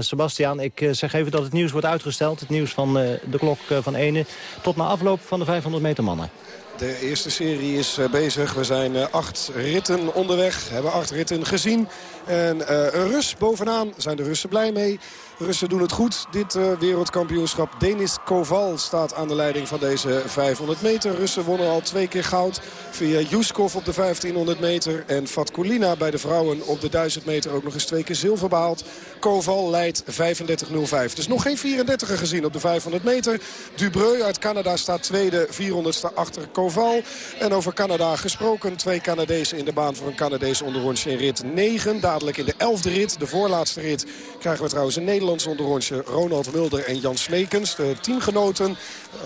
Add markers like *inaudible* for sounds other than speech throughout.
Sebastiaan, ik zeg even dat het nieuws wordt uitgesteld. Het nieuws van de klok van 1 tot na afloop van de 500 meter mannen. De eerste serie is bezig. We zijn acht ritten onderweg. Hebben acht ritten gezien. En een Rus bovenaan zijn de Russen blij mee. Russen doen het goed. Dit uh, wereldkampioenschap. Denis Koval staat aan de leiding van deze 500 meter. Russen wonnen al twee keer goud via Yuskov op de 1500 meter. En Fatkulina bij de vrouwen op de 1000 meter ook nog eens twee keer zilver behaald. Koval leidt 35.05. Dus nog geen 34er gezien op de 500 meter. Dubreu uit Canada staat tweede, 400ste achter Koval. En over Canada gesproken. Twee Canadezen in de baan voor een Canadese onderrondje in rit 9. Dadelijk in de 11e rit, de voorlaatste rit, krijgen we trouwens een Nederlands. Ronald Mulder en Jan Smekens, de teamgenoten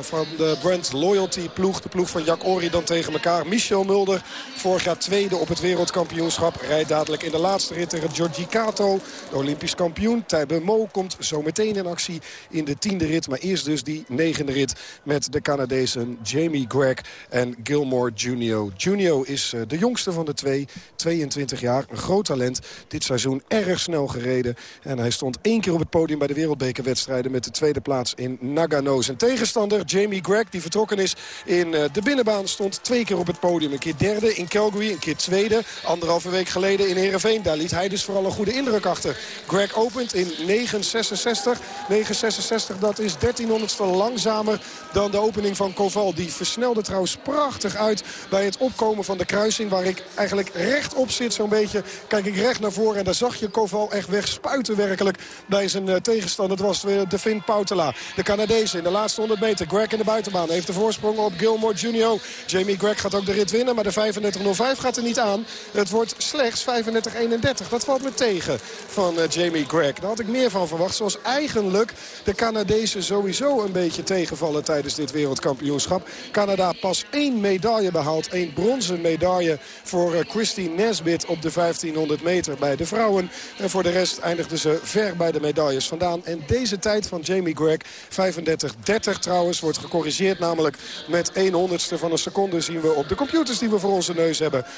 van de Brand Loyalty ploeg. De ploeg van Jack Ori dan tegen elkaar. Michel Mulder, vorig jaar tweede op het wereldkampioenschap. Rijdt dadelijk in de laatste rit tegen Giorgi Kato. De Olympisch kampioen. Tijbe Mo komt zo meteen in actie in de tiende rit. Maar eerst dus die negende rit met de Canadezen Jamie Gregg en Gilmore Junio. Junio is eh, de jongste van de twee. 22 jaar, een groot talent. Dit seizoen erg snel gereden. En hij stond één keer op het podium bij de wereldbekerwedstrijden... met de tweede plaats in Nagano. Zijn tegenstander Jamie Gregg, die vertrokken is in eh, de binnenbaan... stond twee keer op het podium. Een keer derde in Calgary, een keer tweede. Anderhalve week geleden in Heerenveen. Daar liet hij dus vooral een goede indruk achter. Greg opent in 9.66. 9.66, dat is 1300ste langzamer dan de opening van Koval. Die versnelde trouwens prachtig uit bij het opkomen van de kruising... waar ik eigenlijk rechtop zit zo'n beetje. Kijk ik recht naar voren en daar zag je Koval echt wegspuiten werkelijk bij zijn uh, tegenstander. Het was de Finn Pautela. De Canadees in de laatste 100 meter. Greg in de buitenbaan heeft de voorsprong op Gilmore Junior. Jamie Greg gaat ook de rit winnen, maar de 35.05 gaat er niet aan. Het wordt slechts 35.31. Dat valt me tegen van uh, Jamie Greg. Daar had ik meer van verwacht. Zoals eigenlijk de Canadezen sowieso een beetje tegenvallen tijdens dit wereldkampioenschap. Canada pas één medaille behaald. één bronzen medaille voor uh, Christine Nesbit op de 1500 meter bij de vrouwen. En voor de rest eindigden ze ver bij de vandaan. En deze tijd van Jamie Greg, 35-30 trouwens, wordt gecorrigeerd. Namelijk met 1 honderdste van een seconde zien we op de computers die we voor onze neus hebben. 35-30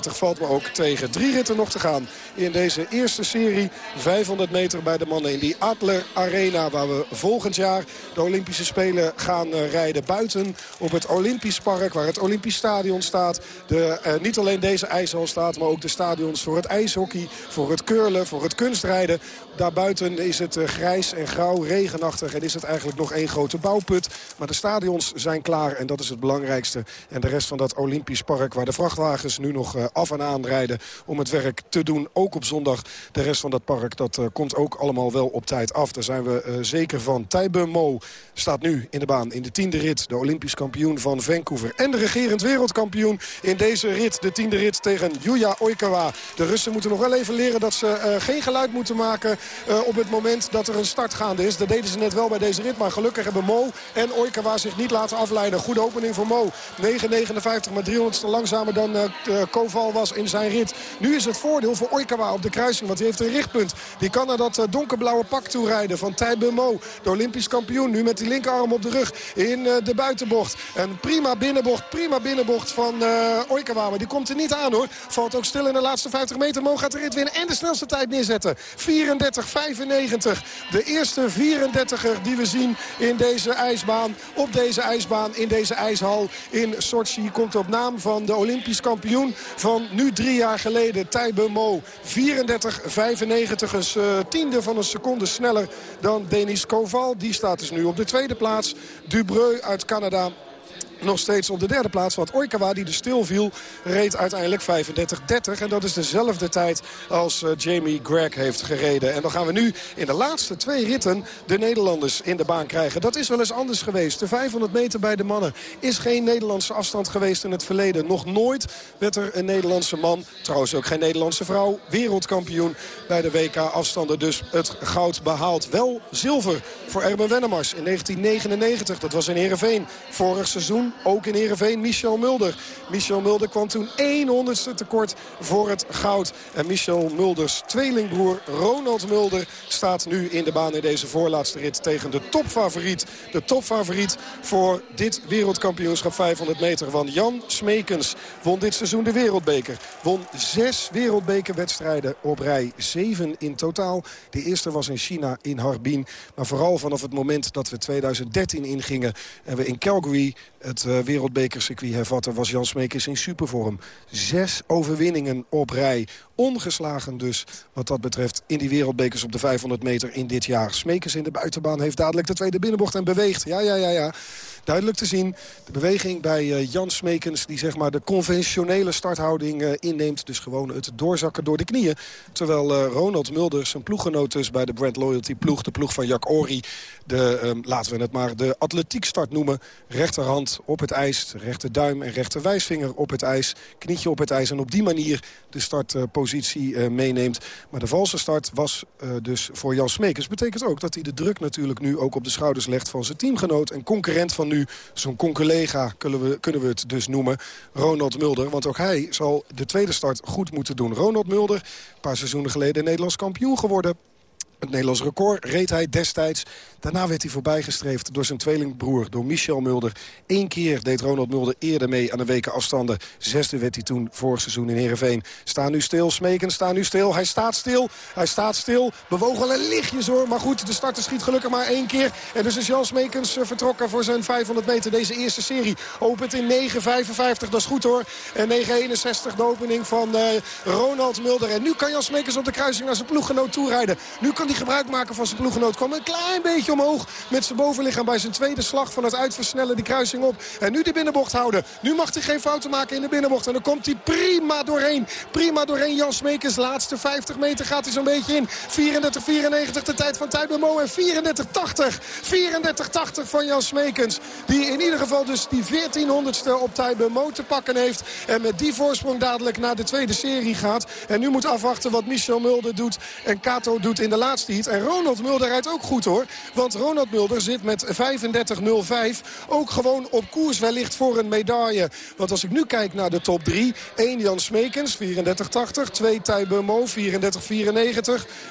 valt me ook tegen. Drie ritten nog te gaan in deze eerste serie. 500 meter bij de mannen in die Adler Arena. Waar we volgend jaar de Olympische Spelen gaan uh, rijden. Buiten op het Olympisch Park waar het Olympisch Stadion staat. De, uh, niet alleen deze ijshal staat, maar ook de stadions voor het ijshockey, voor het curlen, voor het kunstrijden. Daarbuiten is het uh, grijs en grauw, regenachtig en is het eigenlijk nog één grote bouwput. Maar de stadions zijn klaar en dat is het belangrijkste. En de rest van dat Olympisch Park waar de vrachtwagens nu nog uh, af en aan rijden om het werk te doen. Ook op zondag. De rest van dat park dat uh, komt ook allemaal wel op tijd af. Daar zijn we zeker van. Tijbe Mo staat nu in de baan in de tiende rit. De Olympisch kampioen van Vancouver. En de regerend wereldkampioen in deze rit. De tiende rit tegen Yuya Oikawa. De Russen moeten nog wel even leren dat ze geen geluid moeten maken uh, op het moment dat er een start gaande is. Dat deden ze net wel bij deze rit. Maar gelukkig hebben Mo en Oikawa zich niet laten afleiden. Goede opening voor Mo. 9,59 maar 300ste langzamer dan uh, Koval was in zijn rit. Nu is het voordeel voor Oikawa op de kruising. Want hij heeft een richtpunt. Die kan naar dat uh, donkerblauwe pak toe rijden van Tijbe Mo. De Olympisch kampioen. Nu met die linkerarm op de rug in de buitenbocht. Een prima binnenbocht. Prima binnenbocht van Oikawa. Maar die komt er niet aan hoor. Valt ook stil in de laatste 50 meter. Mo gaat de rit winnen en de snelste tijd neerzetten. 34 95. De eerste 34er die we zien in deze ijsbaan. Op deze ijsbaan, in deze ijshal in Sochi. Komt op naam van de Olympisch kampioen van nu drie jaar geleden. Tijbe Mo. 34 95. Een uh, tiende van een seconde sneller dan Denis Koval. Die staat dus nu op de tweede plaats. Dubreu uit Canada nog steeds op de derde plaats. Want Oikawa, die er stil viel, reed uiteindelijk 35-30. En dat is dezelfde tijd als uh, Jamie Gregg heeft gereden. En dan gaan we nu in de laatste twee ritten de Nederlanders in de baan krijgen. Dat is wel eens anders geweest. De 500 meter bij de mannen is geen Nederlandse afstand geweest in het verleden. Nog nooit werd er een Nederlandse man, trouwens ook geen Nederlandse vrouw... wereldkampioen bij de WK-afstanden. Dus het goud behaald. Wel zilver voor Erben Wennemars in 1999. Dat was in Heerenveen vorig seizoen. Ook in Heerenveen, Michel Mulder. Michel Mulder kwam toen 100ste tekort voor het goud. En Michel Mulders tweelingbroer Ronald Mulder staat nu in de baan in deze voorlaatste rit tegen de topfavoriet. De topfavoriet voor dit wereldkampioenschap 500 meter. van Jan Smekens won dit seizoen de wereldbeker. Won zes wereldbekerwedstrijden op rij. Zeven in totaal. De eerste was in China in Harbin. Maar vooral vanaf het moment dat we 2013 ingingen... en we in Calgary het uh, wereldbekercircuit hervatten... was Jan Smekens in supervorm. Zes overwinningen op rij. Ongeslagen dus wat dat betreft in die wereldbekers op de 500 meter in dit jaar. Smekens in de buitenbaan heeft dadelijk de tweede binnenbocht en beweegt. Ja, ja, ja, ja duidelijk te zien. De beweging bij uh, Jan Smekens die zeg maar de conventionele starthouding uh, inneemt. Dus gewoon het doorzakken door de knieën. Terwijl uh, Ronald Mulder, zijn ploeggenoot dus bij de Brand Loyalty ploeg. De ploeg van Jack Ori. De, um, laten we het maar de atletiekstart noemen. Rechterhand op het ijs, rechterduim en rechterwijsvinger op het ijs. Knietje op het ijs en op die manier de startpositie meeneemt. Maar de valse start was dus voor Jan Smekens. Betekent ook dat hij de druk natuurlijk nu ook op de schouders legt van zijn teamgenoot en concurrent van nu zo'n conculega, kunnen we, kunnen we het dus noemen, Ronald Mulder. Want ook hij zal de tweede start goed moeten doen. Ronald Mulder, een paar seizoenen geleden Nederlands kampioen geworden het Nederlands record reed hij destijds. Daarna werd hij voorbijgestreefd door zijn tweelingbroer, door Michel Mulder. Eén keer deed Ronald Mulder eerder mee aan de weken afstanden. Zesde werd hij toen vorig seizoen in Heerenveen. Sta nu stil, Smeken, sta nu stil. Hij staat stil, hij staat stil. Bewogen wel een lichtjes hoor, maar goed, de starter schiet gelukkig maar één keer. En dus is Jan Smekens eh, vertrokken voor zijn 500 meter deze eerste serie. Opent in 9.55, dat is goed hoor. En 9.61 de opening van uh, Ronald Mulder. En nu kan Jan Smekens op de kruising naar zijn ploeggenoot toerijden. Nu kan hij gebruik maken van zijn ploeggenoot. Kwam een klein beetje omhoog met zijn bovenlichaam bij zijn tweede slag. Van het uitversnellen die kruising op. En nu de binnenbocht houden. Nu mag hij geen fouten maken in de binnenbocht. En dan komt hij prima doorheen. Prima doorheen Jan Smekers. Laatste 50 meter gaat hij zo'n beetje in. 34-94 de tijd van Mo En 34-80. 34-80 van Jan Smekens. Die in ieder geval dus die 1400ste op Mo te pakken heeft. En met die voorsprong dadelijk naar de tweede serie gaat. En nu moet afwachten wat Michel Mulder doet. En Kato doet in de laatste en Ronald Mulder rijdt ook goed hoor. Want Ronald Mulder zit met 35-05 ook gewoon op koers wellicht voor een medaille. Want als ik nu kijk naar de top 3. 1 Jan Smekens, 34-80. 2 Thijbe Mo, 34-94.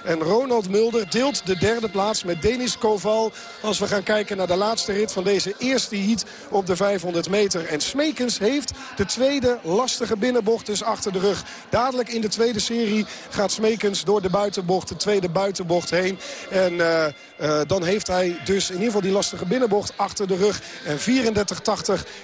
En Ronald Mulder deelt de derde plaats met Denis Koval. Als we gaan kijken naar de laatste rit van deze eerste heat op de 500 meter. En Smekens heeft de tweede lastige binnenbocht dus achter de rug. Dadelijk in de tweede serie gaat Smekens door de buitenbocht, de tweede buitenbocht heen. En uh, uh, dan heeft hij dus in ieder geval die lastige binnenbocht achter de rug. En 34-80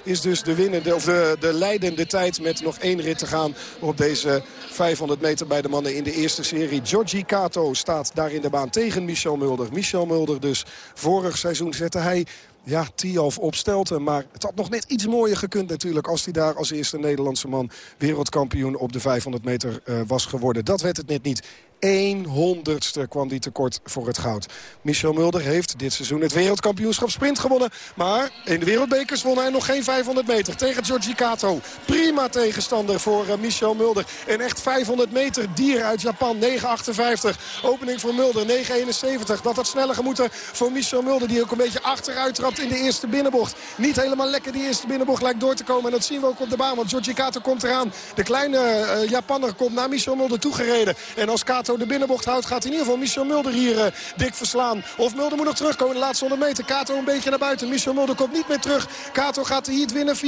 is dus de, winnende, of de, de leidende tijd met nog één rit te gaan op deze 500 meter bij de mannen in de eerste serie. Giorgi Kato staat daar in de baan tegen Michel Mulder. Michel Mulder dus vorig seizoen zette hij ja, Tialf op Stelten. Maar het had nog net iets mooier gekund natuurlijk... als hij daar als eerste Nederlandse man wereldkampioen op de 500 meter uh, was geworden. Dat werd het net niet. 100ste kwam die tekort voor het goud. Michel Mulder heeft dit seizoen het wereldkampioenschap sprint gewonnen. Maar in de wereldbekers won hij nog geen 500 meter tegen Giorgi Kato. Prima tegenstander voor uh, Michel Mulder. Een echt 500 meter dier uit Japan. 9,58. Opening voor Mulder. 9,71. Dat had sneller gemoeten voor Michel Mulder. Die ook een beetje achteruit trapt in de eerste binnenbocht. Niet helemaal lekker die eerste binnenbocht lijkt door te komen. En dat zien we ook op de baan. Want Giorgi Kato komt eraan. De kleine uh, Japanner komt naar Michel Mulder toegereden. En als Kato De binnenbocht houdt, gaat in ieder geval Michel Mulder hier uh, dik verslaan. Of Mulder moet nog terugkomen de laatste 100 meter. Kato een beetje naar buiten. Michel Mulder komt niet meer terug. Kato gaat de heat winnen. 34-80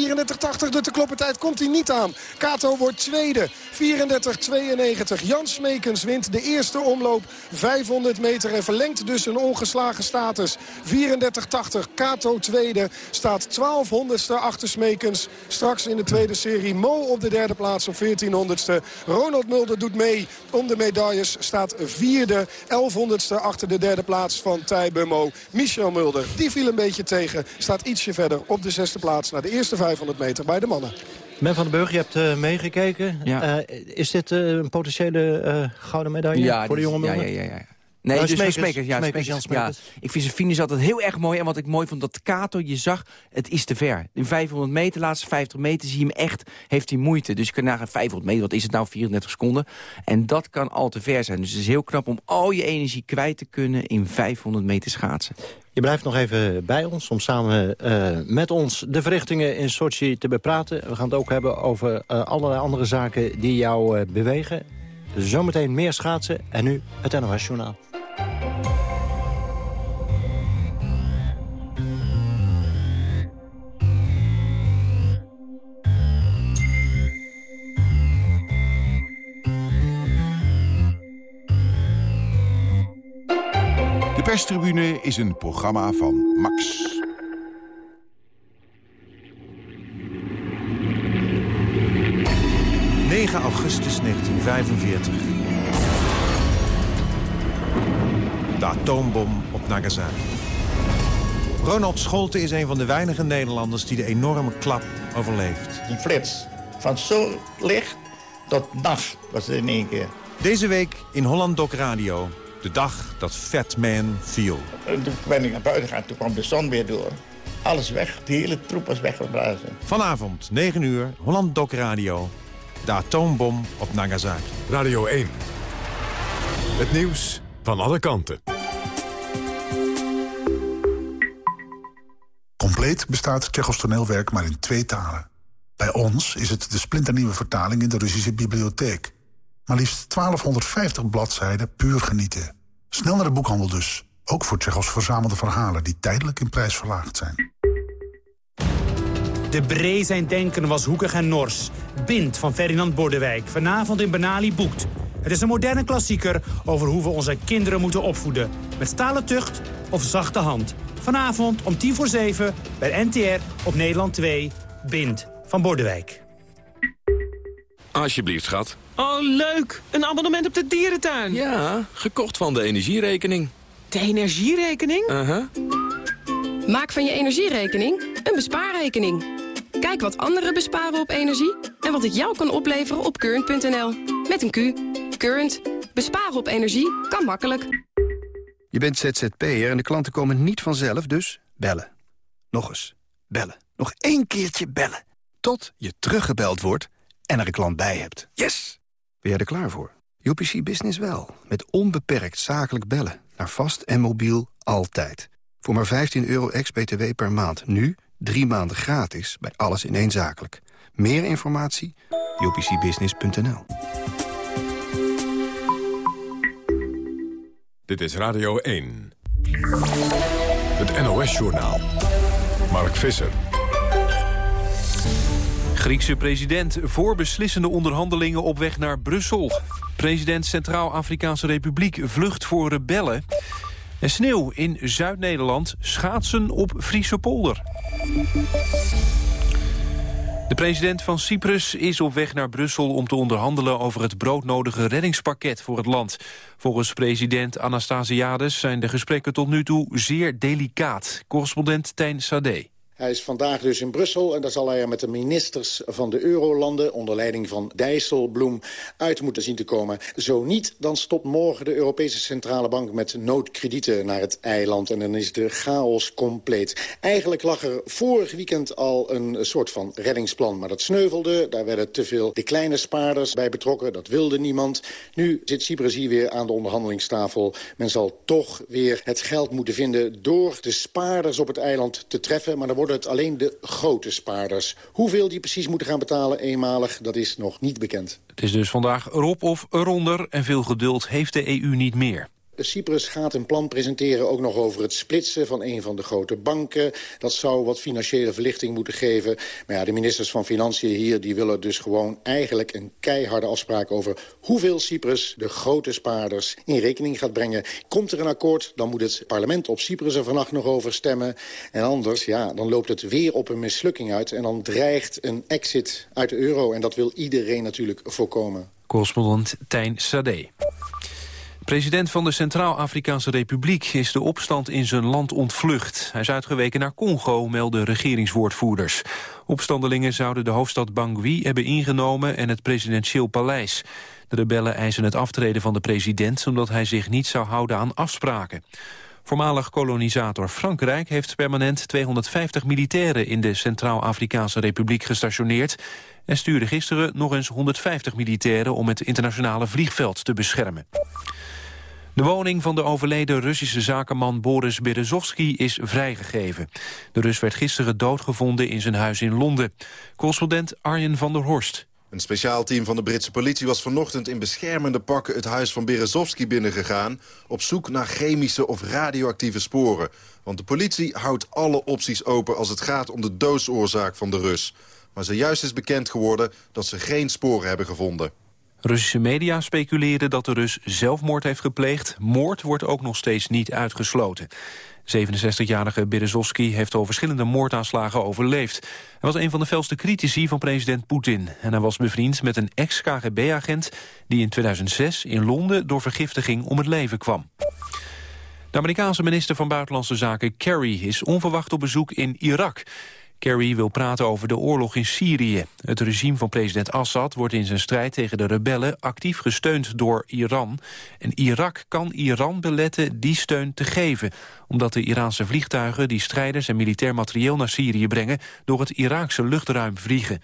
de te tijd komt hij niet aan. Kato wordt tweede. 34-92. Jan Smekens wint de eerste omloop 500 meter. En verlengt dus een ongeslagen status. 34-80. Kato tweede. Staat 1200ste achter Smekens. Straks in de tweede serie. Mo op de derde plaats op 1400ste. Ronald Mulder doet mee om de medailles staat vierde, elfhonderdste achter de derde plaats van Thij Bummo. Michel Mulder, die viel een beetje tegen. Staat ietsje verder op de zesde plaats naar de eerste 500 meter bij de mannen. Ben van den Burg, je hebt uh, meegekeken. Ja. Uh, is dit uh, een potentiële gouden medaille voor de jonge Mulder? Ja, ja, ja. ja. Nee, Nou, dus Smekers, ja, Smekers, ja. Ik vind zijn finish altijd heel erg mooi. En wat ik mooi vond, dat Kato, je zag, het is te ver. In 500 meter, de laatste 50 meter, zie je hem echt, heeft hij moeite. Dus je kan nagaan 500 meter, wat is het nou, 34 seconden. En dat kan al te ver zijn. Dus het is heel knap om al je energie kwijt te kunnen in 500 meter schaatsen. Je blijft nog even bij ons om samen eh, met ons de verrichtingen in Sochi te bepraten. We gaan het ook hebben over eh, allerlei andere zaken die jou eh, bewegen. Zometeen meer schaatsen en nu het NOS Journaal. Perstribune is een programma van Max. ...9 augustus 1945. De atoombom op Nagasaki. Ronald Scholte is een van de weinige Nederlanders... die de enorme klap overleeft. Die flits van zo licht tot nacht was het in één keer. Deze week in Holland Doc Radio. De dag dat Fat Man viel. En toen ben ik naar buiten gegaan, toen kwam de zon weer door. Alles weg, de hele troep was weggeblazen. Vanavond, 9 uur, Holland Doc Radio. De atoombom op Nagasaki. Radio 1. Het nieuws van alle kanten. Compleet bestaat Tsjechos toneelwerk maar in twee talen. Bij ons is het de splinternieuwe vertaling in de Russische bibliotheek. Maar liefst 1250 bladzijden puur genieten. Snel naar de boekhandel dus. Ook voor Tsjechos verzamelde verhalen die tijdelijk in prijs verlaagd zijn. De Bree zijn denken was hoekig en nors. Bind van Ferdinand Bordewijk. Vanavond in Benali boekt. Het is een moderne klassieker over hoe we onze kinderen moeten opvoeden. Met stalen tucht of zachte hand. Vanavond om tien voor zeven bij NTR op Nederland 2. Bind van Bordewijk. Alsjeblieft, schat. Oh, leuk! Een abonnement op de dierentuin. Ja, gekocht van de energierekening. De energierekening? Uh-huh. Maak van je energierekening een bespaarrekening. Kijk wat anderen besparen op energie en wat het jou kan opleveren op current.nl. Met een Q. Current. Besparen op energie kan makkelijk. Je bent ZZP'er en de klanten komen niet vanzelf, dus bellen. Nog eens. Bellen. Nog één keertje bellen. Tot je teruggebeld wordt en er een klant bij hebt. Yes! Ben jij er klaar voor? UPC Business wel. Met onbeperkt zakelijk bellen. Naar vast en mobiel altijd. Voor maar 15 euro ex-BTW per maand. Nu drie maanden gratis bij alles in één zakelijk. Meer informatie? upcbusiness.nl Dit is Radio 1. Het NOS-journaal. Mark Visser. Griekse president voor beslissende onderhandelingen op weg naar Brussel. President Centraal-Afrikaanse Republiek vlucht voor rebellen. En sneeuw in Zuid-Nederland, schaatsen op Friese polder. De president van Cyprus is op weg naar Brussel om te onderhandelen over het broodnodige reddingspakket voor het land. Volgens president Anastasiades zijn de gesprekken tot nu toe zeer delicaat. Correspondent Tijn Sade. Hij is vandaag dus in Brussel en daar zal hij er met de ministers van de eurolanden... onder leiding van Dijsselbloem uit moeten zien te komen. Zo niet, dan stopt morgen de Europese Centrale Bank met noodkredieten naar het eiland. En dan is de chaos compleet. Eigenlijk lag er vorig weekend al een soort van reddingsplan, maar dat sneuvelde. Daar werden te veel de kleine spaarders bij betrokken, dat wilde niemand. Nu zit Cyprus hier weer aan de onderhandelingstafel. Men zal toch weer het geld moeten vinden door de spaarders op het eiland te treffen. Maar dan worden het alleen de grote spaarders. Hoeveel die precies moeten gaan betalen eenmalig, dat is nog niet bekend. Het is dus vandaag erop of eronder en veel geduld heeft de EU niet meer. Cyprus gaat een plan presenteren ook nog over het splitsen van een van de grote banken. Dat zou wat financiële verlichting moeten geven. Maar ja, de ministers van Financiën hier die willen dus gewoon eigenlijk een keiharde afspraak over hoeveel Cyprus de grote spaarders in rekening gaat brengen. Komt er een akkoord, dan moet het parlement op Cyprus er vannacht nog over stemmen. En anders, ja, dan loopt het weer op een mislukking uit. En dan dreigt een exit uit de euro. En dat wil iedereen natuurlijk voorkomen. Correspondent Tijn Sade. President van de Centraal-Afrikaanse Republiek is de opstand in zijn land ontvlucht. Hij is uitgeweken naar Congo, melden regeringswoordvoerders. Opstandelingen zouden de hoofdstad Bangui hebben ingenomen en het presidentieel paleis. De rebellen eisen het aftreden van de president omdat hij zich niet zou houden aan afspraken. Voormalig kolonisator Frankrijk heeft permanent 250 militairen in de Centraal-Afrikaanse Republiek gestationeerd en stuurde gisteren nog eens 150 militairen om het internationale vliegveld te beschermen. De woning van de overleden Russische zakenman Boris Berezovsky is vrijgegeven. De Rus werd gisteren doodgevonden in zijn huis in Londen. Correspondent Arjen van der Horst. Een speciaal team van de Britse politie was vanochtend in beschermende pakken het huis van Berezovsky binnengegaan... op zoek naar chemische of radioactieve sporen. Want de politie houdt alle opties open als het gaat om de doodsoorzaak van de Rus. Maar zojuist is bekend geworden dat ze geen sporen hebben gevonden. Russische media speculeren dat de Rus zelfmoord heeft gepleegd. Moord wordt ook nog steeds niet uitgesloten. 67-jarige Berezovsky heeft al verschillende moordaanslagen overleefd. Hij was een van de felste critici van president Poetin. En hij was bevriend met een ex-KGB-agent... die in 2006 in Londen door vergiftiging om het leven kwam. De Amerikaanse minister van Buitenlandse Zaken Kerry is onverwacht op bezoek in Irak. Kerry wil praten over de oorlog in Syrië. Het regime van president Assad wordt in zijn strijd tegen de rebellen actief gesteund door Iran. En Irak kan Iran beletten die steun te geven. Omdat de Iraanse vliegtuigen die strijders en militair materieel naar Syrië brengen... door het Iraakse luchtruim vliegen.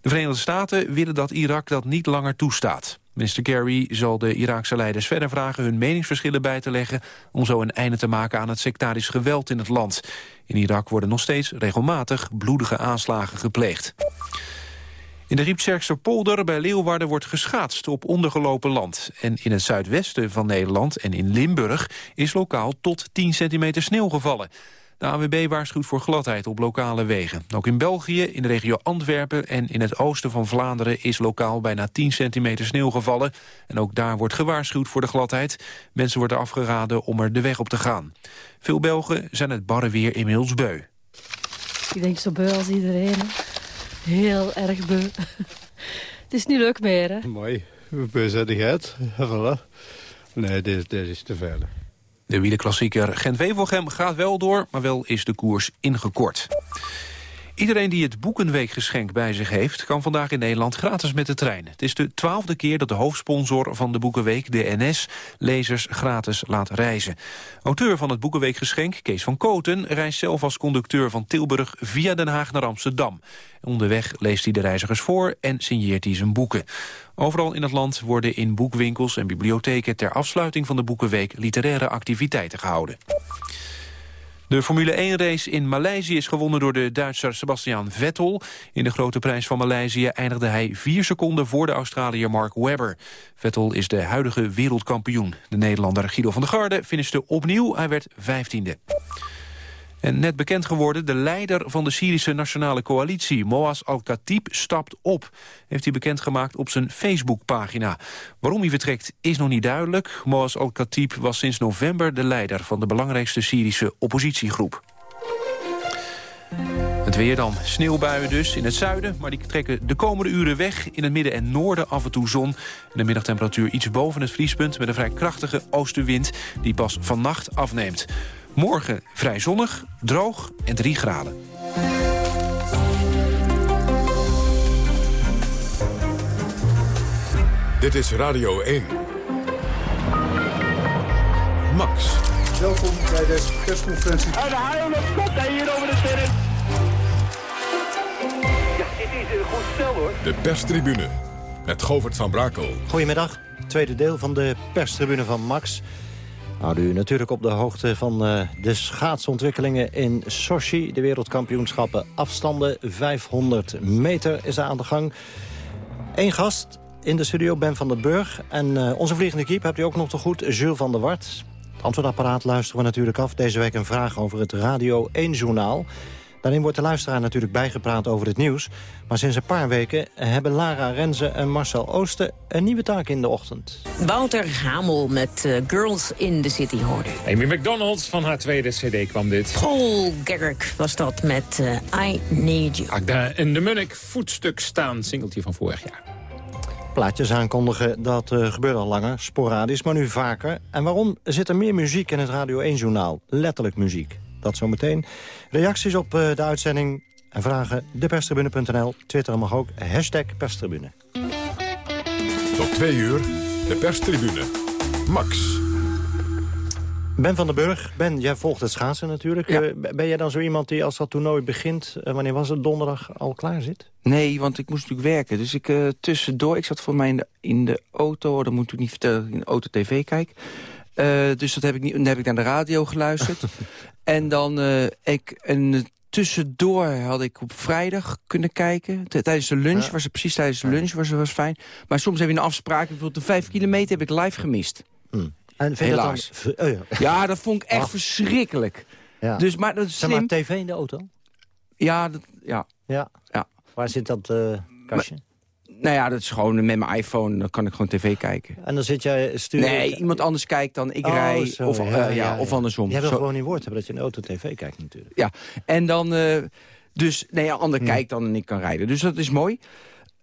De Verenigde Staten willen dat Irak dat niet langer toestaat. Minister Kerry zal de Iraakse leiders verder vragen hun meningsverschillen bij te leggen... om zo een einde te maken aan het sectarisch geweld in het land. In Irak worden nog steeds regelmatig bloedige aanslagen gepleegd. In de Riepzerkse polder bij Leeuwarden wordt geschaatst op ondergelopen land. En in het zuidwesten van Nederland en in Limburg is lokaal tot 10 centimeter sneeuw gevallen. De AWB waarschuwt voor gladheid op lokale wegen. Ook in België, in de regio Antwerpen en in het oosten van Vlaanderen... is lokaal bijna 10 centimeter sneeuw gevallen. En ook daar wordt gewaarschuwd voor de gladheid. Mensen worden afgeraden om er de weg op te gaan. Veel Belgen zijn het barre weer inmiddels beu. Ik denk zo beu als iedereen. Heel erg beu. *laughs* het is niet leuk meer, hè? Mooi. Beu zet *laughs* Voilà. Nee, dit, dit is te ver. De wielerklassieker Gent-Wevelgem gaat wel door, maar wel is de koers ingekort. Iedereen die het Boekenweekgeschenk bij zich heeft... kan vandaag in Nederland gratis met de trein. Het is de twaalfde keer dat de hoofdsponsor van de Boekenweek, de NS... lezers gratis laat reizen. Auteur van het Boekenweekgeschenk, Kees van Koten... reist zelf als conducteur van Tilburg via Den Haag naar Amsterdam. Onderweg leest hij de reizigers voor en signeert hij zijn boeken. Overal in het land worden in boekwinkels en bibliotheken... ter afsluiting van de Boekenweek literaire activiteiten gehouden. De Formule 1-race in Maleisië is gewonnen door de Duitser Sebastian Vettel. In de grote prijs van Maleisië eindigde hij vier seconden voor de Australiër Mark Webber. Vettel is de huidige wereldkampioen. De Nederlander Guido van der Garde finishte opnieuw. Hij werd vijftiende. En net bekend geworden, de leider van de Syrische Nationale Coalitie, Moaz al-Khatib, stapt op. Heeft hij bekendgemaakt op zijn Facebookpagina. Waarom hij vertrekt is nog niet duidelijk. Moaz al-Khatib was sinds november de leider van de belangrijkste Syrische oppositiegroep. Het weer dan. Sneeuwbuien dus in het zuiden, maar die trekken de komende uren weg. In het midden en noorden af en toe zon. De middagtemperatuur iets boven het vriespunt... met een vrij krachtige oostenwind die pas vannacht afneemt. Morgen vrij zonnig, droog en 3 graden. Dit is Radio 1. Max. Welkom bij deze persconferentie. En de haal op hier over de terrein. Ja, dit is een goed spel hoor. De perstribune met Govert van Brakel. Goedemiddag, tweede deel van de perstribune van Max. Houden u natuurlijk op de hoogte van uh, de schaatsontwikkelingen in Sochi. De wereldkampioenschappen afstanden. 500 meter is daar aan de gang. Eén gast in de studio, Ben van der Burg. En uh, onze vliegende keep hebt u ook nog te goed, Jules van der Wart. Het antwoordapparaat luisteren we natuurlijk af. Deze week een vraag over het Radio 1-journaal. Daarin wordt de luisteraar natuurlijk bijgepraat over het nieuws. Maar sinds een paar weken hebben Lara Renze en Marcel Oosten een nieuwe taak in de ochtend. Wouter Hamel met uh, Girls in the City hoorde. Amy McDonald's van haar tweede cd kwam dit. Paul Garrick was dat met uh, I Need You. Agda en de Munnik, voetstuk staan, singeltje van vorig jaar. Plaatjes aankondigen, dat uh, gebeurt al langer, sporadisch, maar nu vaker. En waarom zit er meer muziek in het Radio 1-journaal? Letterlijk muziek. Dat zometeen. Reacties op uh, de uitzending en vragen deperstribune.nl. Twitter mag ook, hashtag perstribune. Tot twee uur, de perstribune. Max. Ben van den Burg, Ben, jij volgt het schaatsen natuurlijk. Ja. Uh, ben jij dan zo iemand die als dat toernooi begint... Uh, wanneer was het, donderdag al klaar zit? Nee, want ik moest natuurlijk werken. Dus ik uh, tussendoor, ik zat voor mij in de, in de auto... dat moet ik niet vertellen, in de auto-tv kijk. Dus dat heb ik niet, dan heb ik naar de radio geluisterd. *laughs* en dan, ik, en tussendoor had ik op vrijdag kunnen kijken. Tijdens de lunch, was het precies tijdens de lunch, was, was fijn. Maar soms heb je een afspraak, bijvoorbeeld de vijf kilometer heb ik live gemist. Hmm. En vind Helaas. Dat dan... oh, ja. *laughs* ja. dat vond ik echt Ach. verschrikkelijk. Ja. Dus, maar dat is Zeg slim. maar tv in de auto? Ja, dat, ja. Ja. ja. Waar zit dat uh, kastje? Maar, nou ja, dat is gewoon met mijn iPhone, dan kan ik gewoon tv kijken. En dan zit jij sturen... Nee, iemand anders kijkt dan ik oh, rij, zo, of, ja, uh, ja, ja, of andersom. Wil zo. gewoon niet woord hebben dat je in de auto tv kijkt natuurlijk. Ja, en dan... Uh, dus, nee, een ander Hmm. kijkt dan en ik kan rijden. Dus dat is mooi.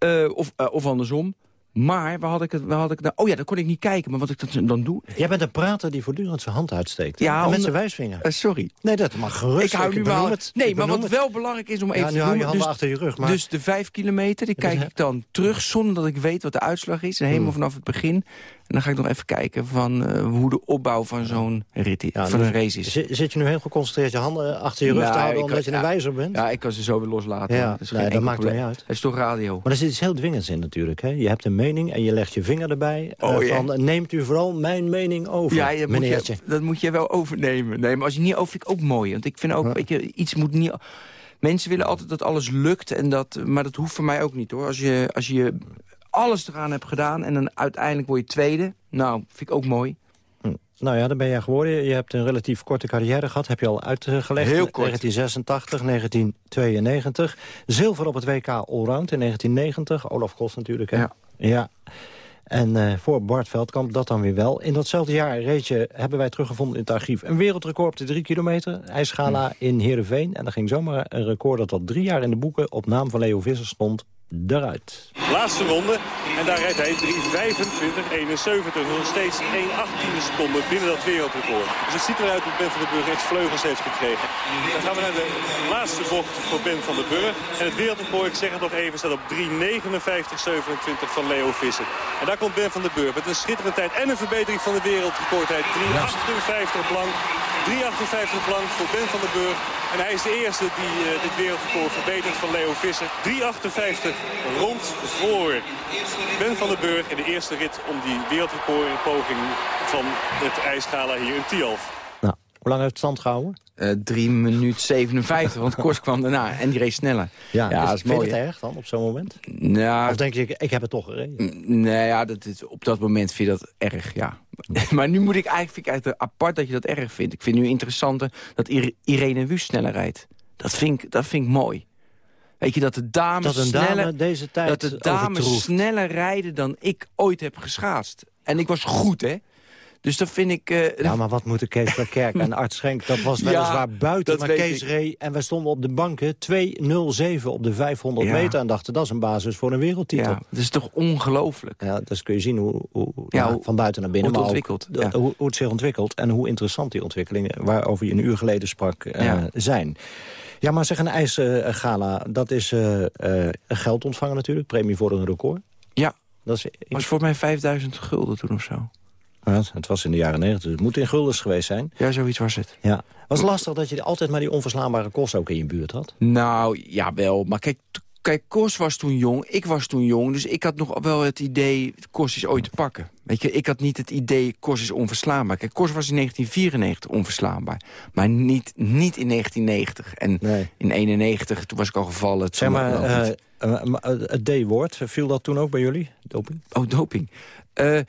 Uh, of, of andersom. Maar waar had ik het? Waar had ik nou? Oh ja, dat kon ik niet kijken. Maar wat ik dat dan doe. Jij bent een prater die voortdurend zijn hand uitsteekt. Ja, en met zijn wijsvinger. Uh, sorry. Nee, dat mag gerust. Ik hou nu wel. Het. Nee, maar wat het. wel belangrijk is om even ja, nu te hou je Dus, achter je rug. Maar... dus de vijf kilometer, die kijk ik dan terug zonder dat ik weet wat de uitslag is. En helemaal Hmm. vanaf het begin. Dan ga ik nog even kijken van uh, hoe de opbouw van zo'n rit, ja, van een race is. Zit, je nu heel geconcentreerd je handen achter je rug nou, te houden omdat kan, je een wijzer bent? Ja, ik kan ze zo weer loslaten. Ja, dat, is nee, dat maakt er niet uit. Het is toch radio. Maar er zit iets heel dwingends in natuurlijk. Hè? Je hebt een mening en je legt je vinger erbij. Oh, uh, van, neemt u vooral mijn mening over, ja, dat moet, je, dat moet je wel overnemen. Nee, maar als je niet over, vind ik ook mooi. Want ik vind ook, weet je, iets moet niet... Mensen willen altijd dat alles lukt, en dat, maar dat hoeft voor mij ook niet, hoor. Als je, als je alles eraan hebt gedaan en dan uiteindelijk word je tweede... nou, vind ik ook mooi. Hm. Nou ja, dan ben jij geworden. Je hebt een relatief korte carrière gehad. Heb je al uitgelegd. Heel kort. 1986, 1992. Zilver op het WK Allround in 1990. Olaf Kos natuurlijk. Hè? Ja. ja. En uh, voor Bart Veldkamp dat dan weer wel. In datzelfde jaar reedje hebben wij teruggevonden in het archief... een wereldrecord op de drie kilometer. IJsgala hm. in Heerenveen. En er ging zomaar een record dat al drie jaar in de boeken... op naam van Leo Visser stond eruit. Laatste ronde. En daar rijdt hij 3.25.71. Nog steeds 1.18 seconden binnen dat wereldrecord. Dus het ziet eruit dat Ben van den Burg echt vleugels heeft gekregen. Dan gaan we naar de laatste bocht voor Ben van den Burg. En het wereldrecord, ik zeg het nog even, staat op 3.59.27 van Leo Visser. En daar komt Ben van den Burg met een schitterende tijd en een verbetering van de wereldrecordtijd. 3.58 blank. 3.58 blank voor Ben van den Burg. En hij is de eerste die uh, dit wereldrecord verbetert van Leo Visser. 3.58 rond voor Ben van den Burg in de eerste rit om die wereldrecordpoging van het ijsgala hier in Tialf. Nou, hoe lang heeft het stand gehouden? Uh, 3 minuten 57, want Kors kwam daarna en die reed sneller. Ja, ja dat is vind mooi. je het erg dan op zo'n moment? Nou, of denk je, ik heb het toch gereden? Nee, ja, dat is, op dat moment vind je dat erg, ja. *laughs* maar nu moet ik eigenlijk, vind ik eigenlijk apart dat je dat erg vindt. Ik vind nu interessanter dat Irene Wust sneller rijdt. Dat vind, ik, dat vind ik mooi. Weet je, dat de dames, dat een sneller, deze tijd dat de dames overtroeft. sneller rijden dan ik ooit heb geschaatst. En ik was goed, hè. Dus dat vind ik... Uh, ja, maar wat moeten Kees Verkerk en Art Schenk? Dat was *laughs* weliswaar ja, buiten, maar Kees reed... En wij stonden op de banken 2.07 op de 500 ja. meter... en dachten, dat is een basis voor een wereldtitel. Ja, dat is toch ongelooflijk? Ja, dus kun je zien hoe, hoe ja, van buiten naar binnen... Hoe het ontwikkelt. Ook, hoe, hoe, het zich ontwikkelt en hoe interessant die ontwikkelingen... waarover je een uur geleden sprak, uh, zijn. Ja, maar zeg een ijsgala, dat is uh, geld ontvangen natuurlijk. Premie voor een record. Ja, dat is, was voor mij 5000 gulden toen of zo. Ja, het was in de jaren 90, het moet in guldens geweest zijn. Ja, zoiets was het. Ja. Was het lastig dat je altijd maar die onverslaanbare kost ook in je buurt had? Nou, ja wel. Maar kijk, kijk, Kos was toen jong, ik was toen jong. Dus ik had nog wel het idee, Kos is ooit te pakken. Weet je, ik had niet het idee, Kos is onverslaanbaar. Kijk, Kos was in 1994 onverslaanbaar. Maar niet, niet in 1990. En nee. in 91, toen was ik al gevallen. Zeg maar, uh, uh, het D-woord, viel dat toen ook bij jullie? Doping? Oh, doping. Uh,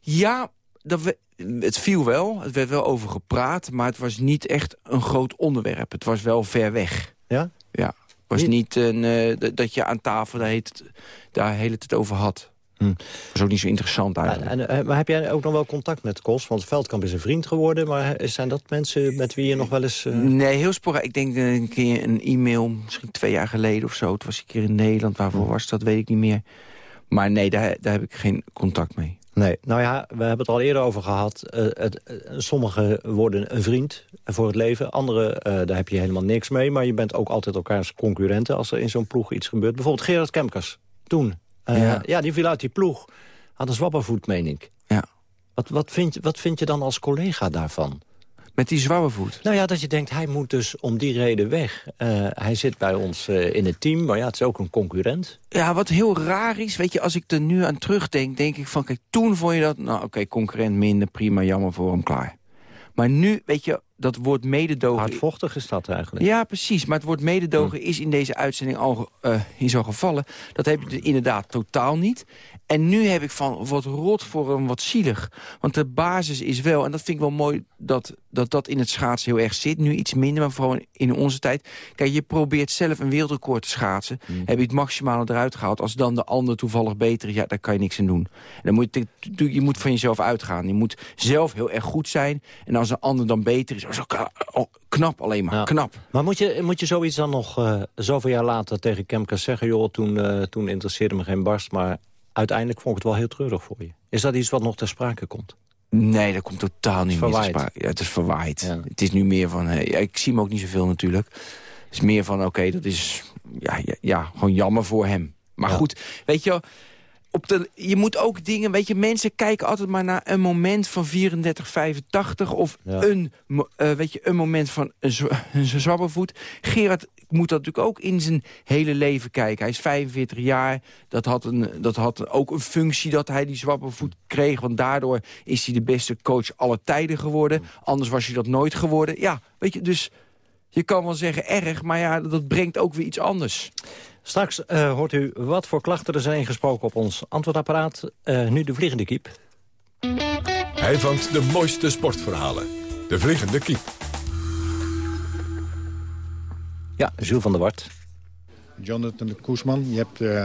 ja, dat we, het viel wel. Het werd wel over gepraat. Maar het was niet echt een groot onderwerp. Het was wel ver weg. Ja? Ja. Het was niet een, uh, dat je aan tafel daar, heet, daar hele tijd over had. Hm. Dat was ook niet zo interessant eigenlijk. En, en, maar heb jij ook nog wel contact met Kos? Want Veldkamp is een vriend geworden. Maar zijn dat mensen met wie je nog wel eens... Uh... Nee, heel sporadisch. Ik denk een keer een e-mail, misschien twee jaar geleden of zo. Toen was ik een keer in Nederland. Waarvoor hm. was dat, weet ik niet meer. Maar nee, daar, daar heb ik geen contact mee. Nee, nou ja, we hebben het al eerder over gehad. Uh, het, sommigen worden een vriend voor het leven. Anderen, uh, daar heb je helemaal niks mee. Maar je bent ook altijd elkaars concurrenten als er in zo'n ploeg iets gebeurt. Bijvoorbeeld Gerard Kemkers, toen. Ja. ja. die viel uit die ploeg. Had een zwabbervoet, meen ik. Ja. Wat, wat, vind, wat vind je dan als collega daarvan? Met die zwabbervoet? Nou ja, dat je denkt, hij moet dus om die reden weg. Uh, hij zit bij ons uh, in het team, maar ja, het is ook een concurrent. Ja, wat heel raar is, weet je, als ik er nu aan terugdenk... denk ik van, kijk, toen vond je dat... nou, oké, okay, concurrent minder, prima, jammer voor hem, klaar. Maar nu, weet je, dat woord mededogen... Hardvochtig is dat eigenlijk. Ja, precies. Maar het woord mededogen hm. is in deze uitzending al uh, in zo'n gevallen. Dat heb je inderdaad totaal niet. En nu heb ik van wat rot voor hem, wat zielig. Want de basis is wel, en dat vind ik wel mooi dat dat, dat in het schaatsen heel erg zit. Nu iets minder, maar vooral in onze tijd. Kijk, je probeert zelf een wereldrecord te schaatsen. Mm. Heb je het maximale eruit gehaald. Als dan de ander toevallig beter is, ja, daar kan je niks aan doen. En dan moet je, je moet van jezelf uitgaan. Je moet zelf heel erg goed zijn. En als een ander dan beter is, is oh, knap alleen maar, knap. Maar moet je, moet je zoiets dan nog uh, zoveel jaar later tegen Kemka zeggen... joh, toen, uh, toen interesseerde me geen barst, maar uiteindelijk vond ik het wel heel treurig voor je. Is dat iets wat nog ter sprake komt? Nee, dat komt totaal niet meer ter sprake. Ja, het is verwaaid. Ja. Het is nu meer van... Hey, ik zie hem ook niet zoveel natuurlijk. Het is meer van, oké, dat is ja, ja, ja, gewoon jammer voor hem. Maar goed, weet je op de, je moet ook dingen, weet je, mensen kijken altijd maar naar een moment van 34, 85 of een, uh, weet je, een moment van een, *laughs* een zwabbervoet. Gerard moet dat natuurlijk ook in zijn hele leven kijken. Hij is 45 jaar, dat had, een, dat had ook een functie dat hij die zwabbervoet kreeg, want daardoor is hij de beste coach aller tijden geworden. Anders was hij dat nooit geworden. Ja, weet je, dus je kan wel zeggen erg, maar ja, dat brengt ook weer iets anders. Straks uh, hoort u wat voor klachten er zijn ingesproken op ons antwoordapparaat. Uh, nu de Vliegende Kiep. Hij vangt de mooiste sportverhalen. De Vliegende Kiep. Ja, Jules van der Wart. Jonathan de Koesman, je hebt uh,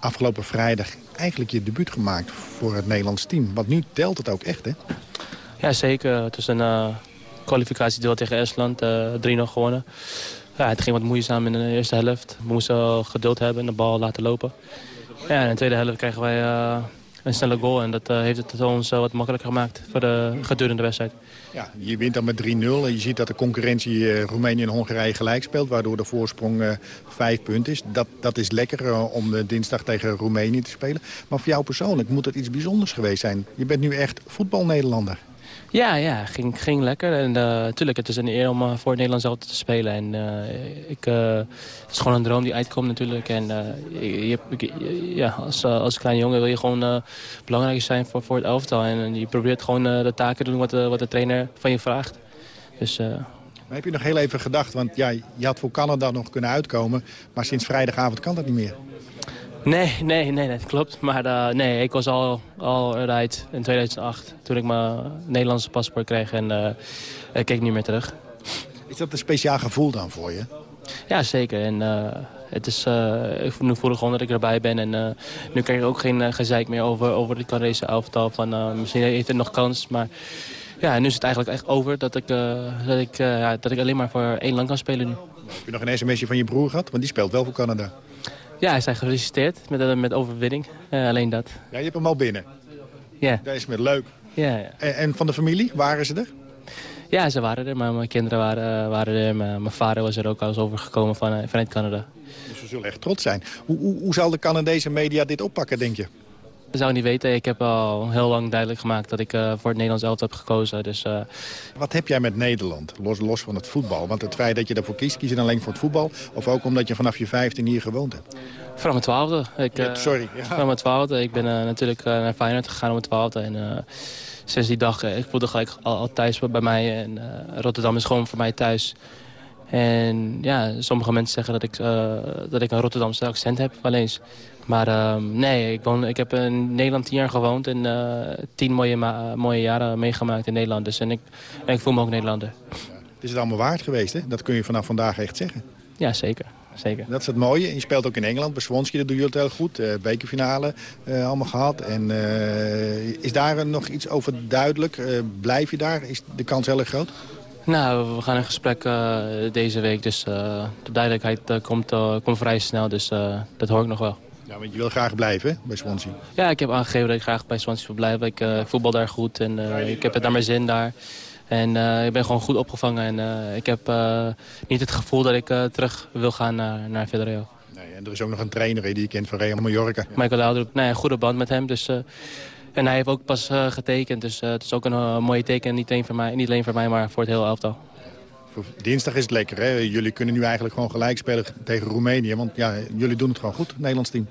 afgelopen vrijdag eigenlijk je debuut gemaakt voor het Nederlands team. Want nu telt het ook echt, hè? Ja, zeker. Het was een kwalificatiedeel tegen Estland, 3 nog gewonnen. Ja, het ging wat moeizaam in de eerste helft. We moesten geduld hebben en de bal laten lopen. Ja, in de tweede helft kregen wij uh, een snelle goal. En dat uh, heeft het ons uh, wat makkelijker gemaakt voor de gedurende wedstrijd. Ja, je wint dan met 3-0. En je ziet dat de concurrentie Roemenië en Hongarije gelijk speelt. Waardoor de voorsprong 5 punten is. Dat, dat is lekker om dinsdag tegen Roemenië te spelen. Maar voor jou persoonlijk moet het iets bijzonders geweest zijn. Je bent nu echt voetbal-Nederlander. Ja, ja ging, ging lekker. En natuurlijk, uh, het is een eer om uh, voor het Nederlands zelf te spelen. En uh, ik, het is gewoon een droom die uitkomt natuurlijk. En je, ja, als, als kleine jongen wil je gewoon belangrijk zijn voor, voor het elftal. En je probeert gewoon de taken te doen wat, wat de trainer van je vraagt. Dus... Maar heb je nog heel even gedacht, want ja, je had voor Canada nog kunnen uitkomen... maar sinds vrijdagavond kan dat niet meer. Nee, nee, nee, dat klopt. Maar uh, nee, ik was al, al eruit in 2008 toen ik mijn Nederlandse paspoort kreeg en uh, ik keek niet meer terug. Is dat een speciaal gevoel dan voor je? Ja, zeker. En uh, het is, ik nu voel gewoon dat ik erbij ben en nu krijg ik ook geen gezeik meer over, over de Canadese elftal. Van, misschien heeft het nog kans, maar ja, nu is het eigenlijk echt over dat ik, dat ik, ja, dat ik alleen maar voor één land kan spelen nu. Heb je nog een sms'je van je broer gehad? Want die speelt wel voor Canada. Ja, hij zijn gefeliciteerd met, eh, met overwinning. Uh, alleen dat. Ja, je hebt hem al binnen. Ja. Dat is met leuk. Ja, ja. En, en, van de familie, waren ze er? Ja, ze waren er. Maar mijn kinderen waren, eh, waren er. Mijn, mijn vader was er ook al eens overgekomen van, vanuit Canada. Dus ze zullen echt trots zijn. Hoe, hoe, hoe zal de Canadese media dit oppakken, denk je? Ik zou niet weten. Ik heb al heel lang duidelijk gemaakt dat ik uh, voor het Nederlands elftal heb gekozen. Dus, uh... Wat heb jij met Nederland, los, los van het voetbal? Want het feit dat je daarvoor kiest, kies je dan alleen voor het voetbal? Of ook omdat je vanaf je 15 hier gewoond hebt? Vanaf mijn twaalfde. Ik, ja, sorry. Ja. Vanaf mijn twaalfde. Ik ben natuurlijk naar Feyenoord gegaan om mijn twaalfde. En sinds die dag, ik voelde gelijk al, al, thuis bij mij. En Rotterdam is gewoon voor mij thuis. En ja, sommige mensen zeggen dat ik, dat ik een Rotterdamse accent heb, wel eens. Maar uh, nee, ik, woon, ik heb in Nederland tien jaar gewoond en uh, tien mooie, mooie jaren meegemaakt in Nederland. Dus en ik, en ik voel me ook Nederlander. Het is het allemaal waard geweest, hè? Dat kun je vanaf vandaag echt zeggen. Ja, zeker. zeker. Dat is het mooie. Je speelt ook in Engeland. Bij Swansea dat doe je het heel goed. Uh, bekerfinale uh, allemaal gehad. En is daar nog iets over duidelijk? blijf je daar? Is de kans heel erg groot? Nou, we gaan in gesprek deze week. Dus de duidelijkheid komt, komt vrij snel. Dus dat hoor ik nog wel. Ja, want je wil graag blijven hè, bij Swansea. Ja, ik heb aangegeven dat ik graag bij Swansea wil blijven. Ik voetbal daar goed en ik heb het naar mijn zin daar. En ik ben gewoon goed opgevangen. En ik heb niet het gevoel dat ik terug wil gaan naar, naar Villarreal. Nee, en er is ook nog een trainer die je kent van Real Mallorca. Michael Laudrup, nee, een goede band met hem. Dus, en hij heeft ook pas getekend. Dus het is ook een mooie teken. Niet alleen, voor mij, niet alleen voor mij, maar voor het hele elftal. Voor dinsdag is het lekker. Hè? Jullie kunnen nu eigenlijk gewoon gelijk spelen tegen Roemenië. Want ja, jullie doen het gewoon goed, het Nederlands team.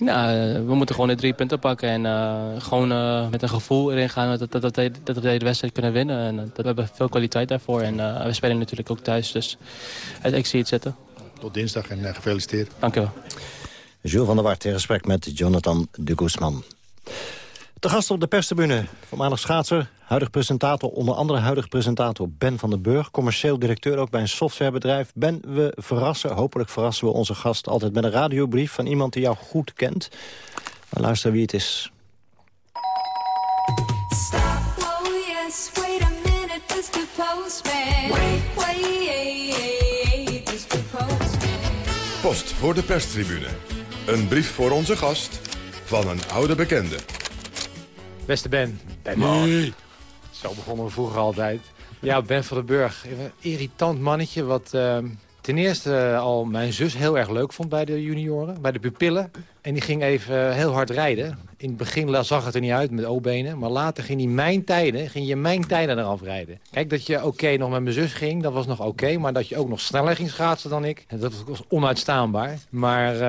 Nou, we moeten gewoon de drie punten pakken en uh, gewoon uh, met een gevoel erin gaan dat, dat, dat, dat we de wedstrijd kunnen winnen. En, dat we hebben veel kwaliteit daarvoor en uh, we spelen natuurlijk ook thuis, dus ik zie het zitten. Tot dinsdag en gefeliciteerd. Dank u wel. Jules van der Wart in gesprek met Jonathan de Guzman. De gast op de perstribune, voormalig schaatser, huidig presentator... onder andere huidig presentator Ben van den Burg... commercieel directeur ook bij een softwarebedrijf. Ben, we verrassen, hopelijk verrassen we onze gast... altijd met een radiobrief van iemand die jou goed kent. Maar luister wie het is. Post voor de perstribune. Een brief voor onze gast van een oude bekende. Beste Ben. Ben nee. Zo begonnen we vroeger altijd. Ja, Ben van den Burg. Een irritant mannetje wat uh, ten eerste al mijn zus heel erg leuk vond bij de junioren. Bij de pupillen. En die ging even heel hard rijden. In het begin zag het er niet uit met O-benen. Maar later ging hij mijn tijden, ging je mijn tijden eraf rijden. Kijk, dat je oké nog met mijn zus ging, dat was nog oké. maar dat je ook nog sneller ging schaatsen dan ik, dat was onuitstaanbaar. Maar uh,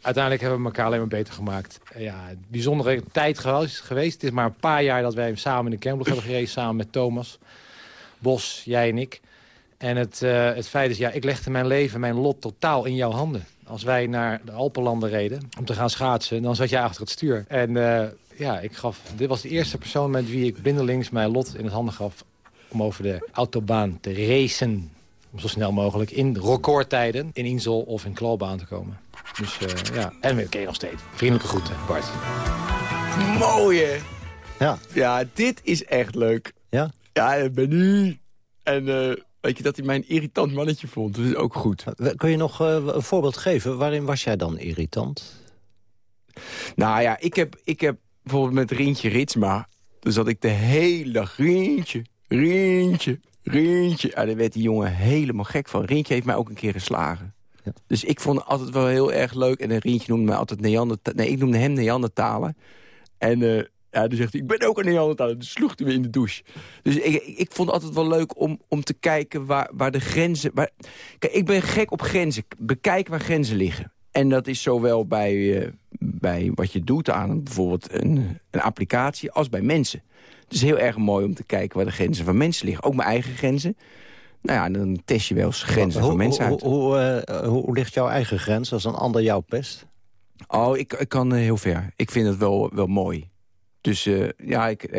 uiteindelijk hebben we elkaar alleen maar beter gemaakt. Ja, bijzondere tijd geweest. Het is maar een paar jaar dat wij samen in de Kernblok hebben gereden. Samen met Thomas, Bos, jij en ik. En het, uh, het feit is, ja, ik legde mijn leven, mijn lot totaal in jouw handen. Als wij naar de Alpenlanden reden om te gaan schaatsen, dan zat jij achter het stuur. En uh, ja, ik gaf, dit was de eerste persoon met wie ik blindelings mijn lot in het handen gaf... om over de autobaan te racen. Om zo snel mogelijk in recordtijden in Insel of in Klaalbaan te komen. Dus uh, ja, en we kennen nog steeds. Vriendelijke groeten, Bart. Mooi, hè? Ja. Ja, dit is echt leuk. Ja? Ja, ben nu. En... Uh, Weet je, dat hij mij een irritant mannetje vond. Dat is ook goed. Kun je nog uh, een voorbeeld geven? Waarin was jij dan irritant? Nou ja, ik heb, ik heb bijvoorbeeld met Rientje Ritsma... dus dat ik de hele dag... Rientje, Rientje, Rientje... Ja, daar werd die jongen helemaal gek van. Rientje heeft mij ook een keer geslagen. Ja. Dus ik vond het altijd wel heel erg leuk. En Rientje noemde mij altijd Neandertalen. Nee, ik noemde hem Neandertalen. En... Uh, ja, dan zegt hij, ik ben ook een Neandertaler. Dan sloeg hij me in de douche. Dus ik, ik vond het altijd wel leuk om, om te kijken waar, waar de grenzen... Waar... Kijk, ik ben gek op grenzen. Bekijk waar grenzen liggen. En dat is zowel bij, uh, bij wat je doet aan bijvoorbeeld een, een applicatie... als bij mensen. Het is heel erg mooi om te kijken waar de grenzen van mensen liggen. Ook mijn eigen grenzen. Nou ja, dan test je wel eens grenzen hoe, van mensen uit. Hoe, hoe, uh, hoe, ligt jouw eigen grens als een ander jouw pest? Oh, ik, ik kan uh, heel ver. Ik vind het wel, wel mooi. Dus uh, ja, ik,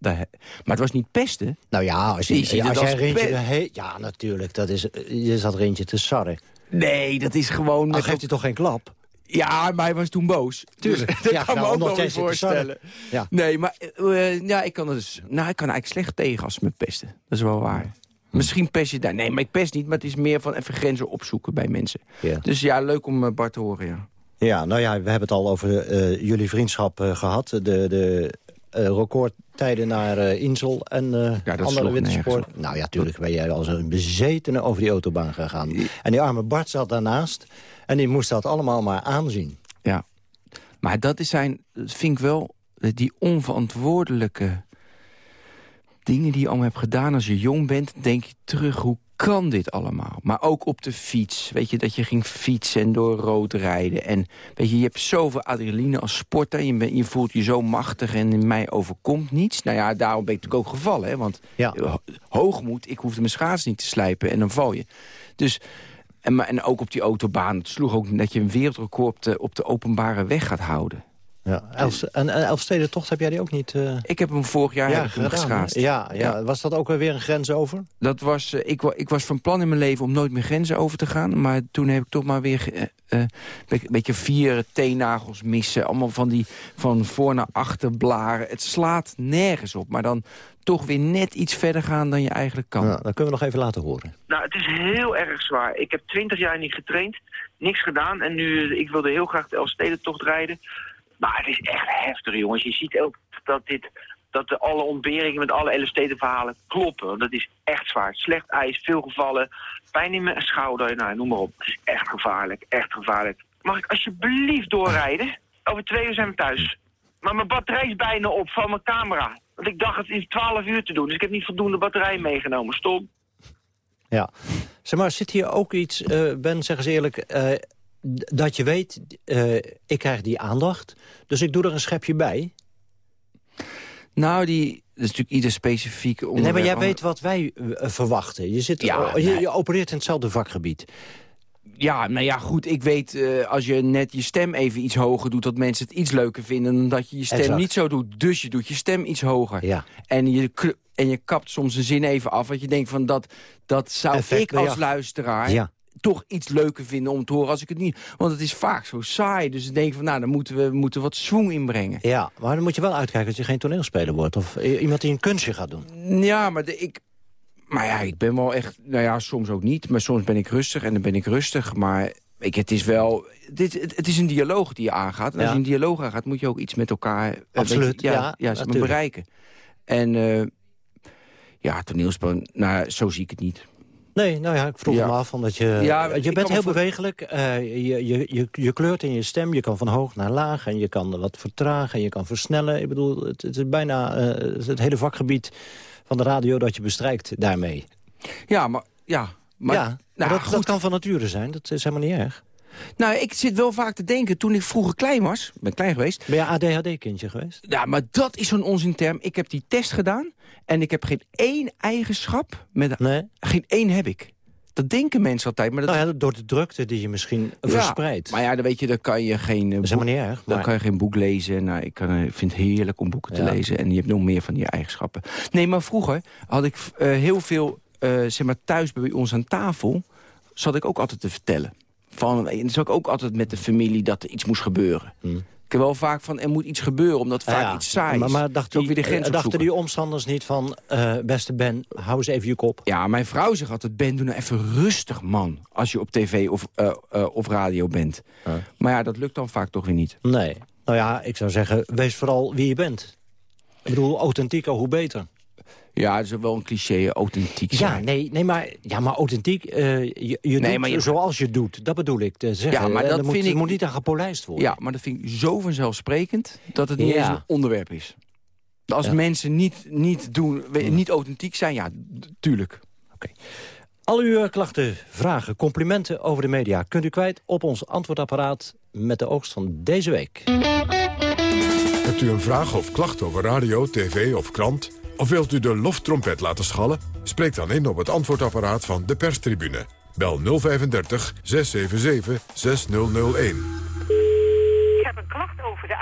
maar het was niet pesten. Nou ja, als, je, je, als jij Rintje... He, ja, natuurlijk. Dat is, je zat Rintje te sarren. Nee, dat is gewoon... Dan geeft hij toch geen klap? Ja, maar hij was toen boos. Tuurlijk. *laughs* Dat ja, kan nou, me ook wel voorstellen. Ja. Nee, maar uh, ja, ik kan dus, nou, ik kan eigenlijk slecht tegen als ze me pesten. Dat is wel waar. Misschien pest je daar. Nee, maar ik pest niet. Maar het is meer van even grenzen opzoeken bij mensen. Ja. Dus ja, leuk om Bart te horen, ja. Ja, nou ja, we hebben het al over uh, jullie vriendschap uh, gehad. De, de uh, recordtijden naar Insel en ja, andere wintersport. Nou ja, tuurlijk ben jij als een bezetene over die autobaan gegaan. En die arme Bart zat daarnaast en die moest dat allemaal maar aanzien. Ja, maar dat is zijn, vind ik wel, die onverantwoordelijke dingen die je allemaal hebt gedaan als je jong bent... denk je terug, hoe kan dit allemaal? Maar ook op de fiets. Weet je, dat je ging fietsen en door rood rijden. En weet je, je hebt zoveel adrenaline als sporter. Je, ben, je voelt je zo machtig en in mij overkomt niets. Nou ja, daarom ben ik natuurlijk ook gevallen. Hè? Want ja. hoogmoed, ik hoefde mijn schaats niet te slijpen en dan val je. Dus... En, en ook op die autobaan. Het sloeg ook dat je een wereldrecord op de, op de openbare weg gaat houden. Ja, Elf, en en Elfstedentocht, heb jij die ook niet... eh, Ik heb hem vorig jaar heb ik hem gedaan, geschaatst. hè? Ja, ja, was dat ook weer een grens over? Dat was, eh, ik, ik was van plan in mijn leven om nooit meer grenzen over te gaan. Maar toen heb ik toch maar weer eh, een beetje- beetje vier teennagels missen. Allemaal van die van voor naar achter blaren. Het slaat nergens op. Maar dan toch weer net iets verder gaan dan je eigenlijk kan. Ja, dat kunnen we nog even laten horen. Nou, het is heel erg zwaar. Ik heb twintig jaar niet getraind, niks gedaan. En nu, ik wilde heel graag de Elfstedentocht rijden. Maar het is echt heftig, jongens. Je ziet ook dat dit... Dat alle ontberingen met alle Elfstedenverhalen kloppen. Dat is echt zwaar. Slecht ijs, veel gevallen, pijn in mijn schouder, nou, noem maar op. Het is echt gevaarlijk, echt gevaarlijk. Mag ik alsjeblieft doorrijden? Over twee uur zijn we thuis. Maar mijn batterij is bijna op van mijn camera. Want ik dacht het in 12 uur te doen. Dus ik heb niet voldoende batterij meegenomen. Stom. Ja. Zeg maar, zit hier ook iets, eh, Ben, zeg eens eerlijk... eh, dat je weet, eh, ik krijg die aandacht, dus ik doe er een schepje bij. Nou, die, dat is natuurlijk ieder specifiek onderwerp. Nee, maar jij weet wat wij eh, verwachten. Je, zit, Ja, oh, je, opereert in hetzelfde vakgebied. Ja, nou ja, goed, ik weet eh, als je net je stem even iets hoger doet... dat mensen het iets leuker vinden dan dat je je stem Exact. niet zo doet. Dus je doet je stem iets hoger. Ja. En, je, en je kapt soms een zin even af. Want je denkt van dat, dat zou Effect ik als luisteraar... Ja. Toch iets leuker vinden om te horen als ik het niet... Want het is vaak zo saai. Dus ik denk van, nou, dan moeten we moeten wat swoon inbrengen. Ja, maar dan moet je wel uitkijken dat je geen toneelspeler wordt. Of iemand die een kunstje gaat doen. Ja, maar de, ik... Maar ja, ik ben wel echt... Nou ja, soms ook niet. Maar soms ben ik rustig en dan ben ik rustig. Maar ik, het is wel... Dit, het, het is een dialoog die je aangaat. En als Ja. je een dialoog aangaat, moet je ook iets met elkaar... eh, Absoluut, ja, ja, ja, bereiken. En eh, ja, toneelspel... Nou, zo zie ik het niet. Nee, nou ja, ik vroeg Ja. me af, omdat je, Ja, je bent heel voor- bewegelijk. eh, je, je, je, je kleurt in je stem, je kan van hoog naar laag... en je kan wat vertragen en je kan versnellen. Ik bedoel, het, het is bijna eh, het hele vakgebied van de radio dat je bestrijkt daarmee. Ja, maar... Ja, maar, ja, maar nou, dat, dat kan van nature zijn, dat is helemaal niet erg. Nou, ik zit wel vaak te denken, toen ik vroeger klein was... Ben klein geweest... Ben je ADHD-kindje geweest? Ja, maar dat is zo'n onzinterm. Ik heb die test gedaan en ik heb geen één eigenschap. Met, Nee? Geen één heb ik. Dat denken mensen altijd. Maar dat, Nou ja, door de drukte die je misschien Ja, verspreidt. Maar ja, dan weet je, dan kan je geen, eh, Dat is boek, helemaal niet erg. dan maar- kan je geen boek lezen. Nou, ik, kan, eh, vind het heerlijk om boeken te lezen. En je hebt nog meer van die eigenschappen. Nee, maar vroeger had ik eh, heel veel, zeg maar thuis bij ons aan tafel... zat ik ook altijd te vertellen. Van, en dan zat ik ook altijd met de familie dat er iets moest gebeuren. Ik heb wel vaak van, er moet iets gebeuren, omdat vaak Hmm. Ja, iets saai is. Maar, maar ook weer de grens eh, dachten die omstanders niet van... eh, beste Ben, hou eens even je kop. Ja, mijn vrouw zegt altijd, Ben, doe nou even rustig, man. Als je op tv of, eh, of radio bent. Maar ja, dat lukt dan vaak toch weer niet. Nee. Nou ja, ik zou zeggen, wees vooral wie je bent. Ik bedoel, authentieker, hoe beter. Ja, dat is wel een cliché, authentiek Ja, zijn. nee, nee, maar, ja, maar authentiek, eh, je, je Nee, doet maar je- zoals je doet. Dat bedoel ik te zeggen. Ja, maar Eh, dat moet, vind er ik- moet niet aan gepolijst worden. Ja, maar dat vind ik zo vanzelfsprekend dat het niet Ja. eens een onderwerp is. Als Ja. Mensen niet, niet, doen, niet authentiek zijn, ja, tuurlijk. Al uw klachten, vragen, complimenten over de media... kunt u kwijt op ons antwoordapparaat met de oogst van deze week. Hebt u een vraag of klacht over radio, tv of krant? Of wilt u de loftrompet laten schallen? Spreek dan in op het antwoordapparaat van de perstribune. Bel 035 677 6001.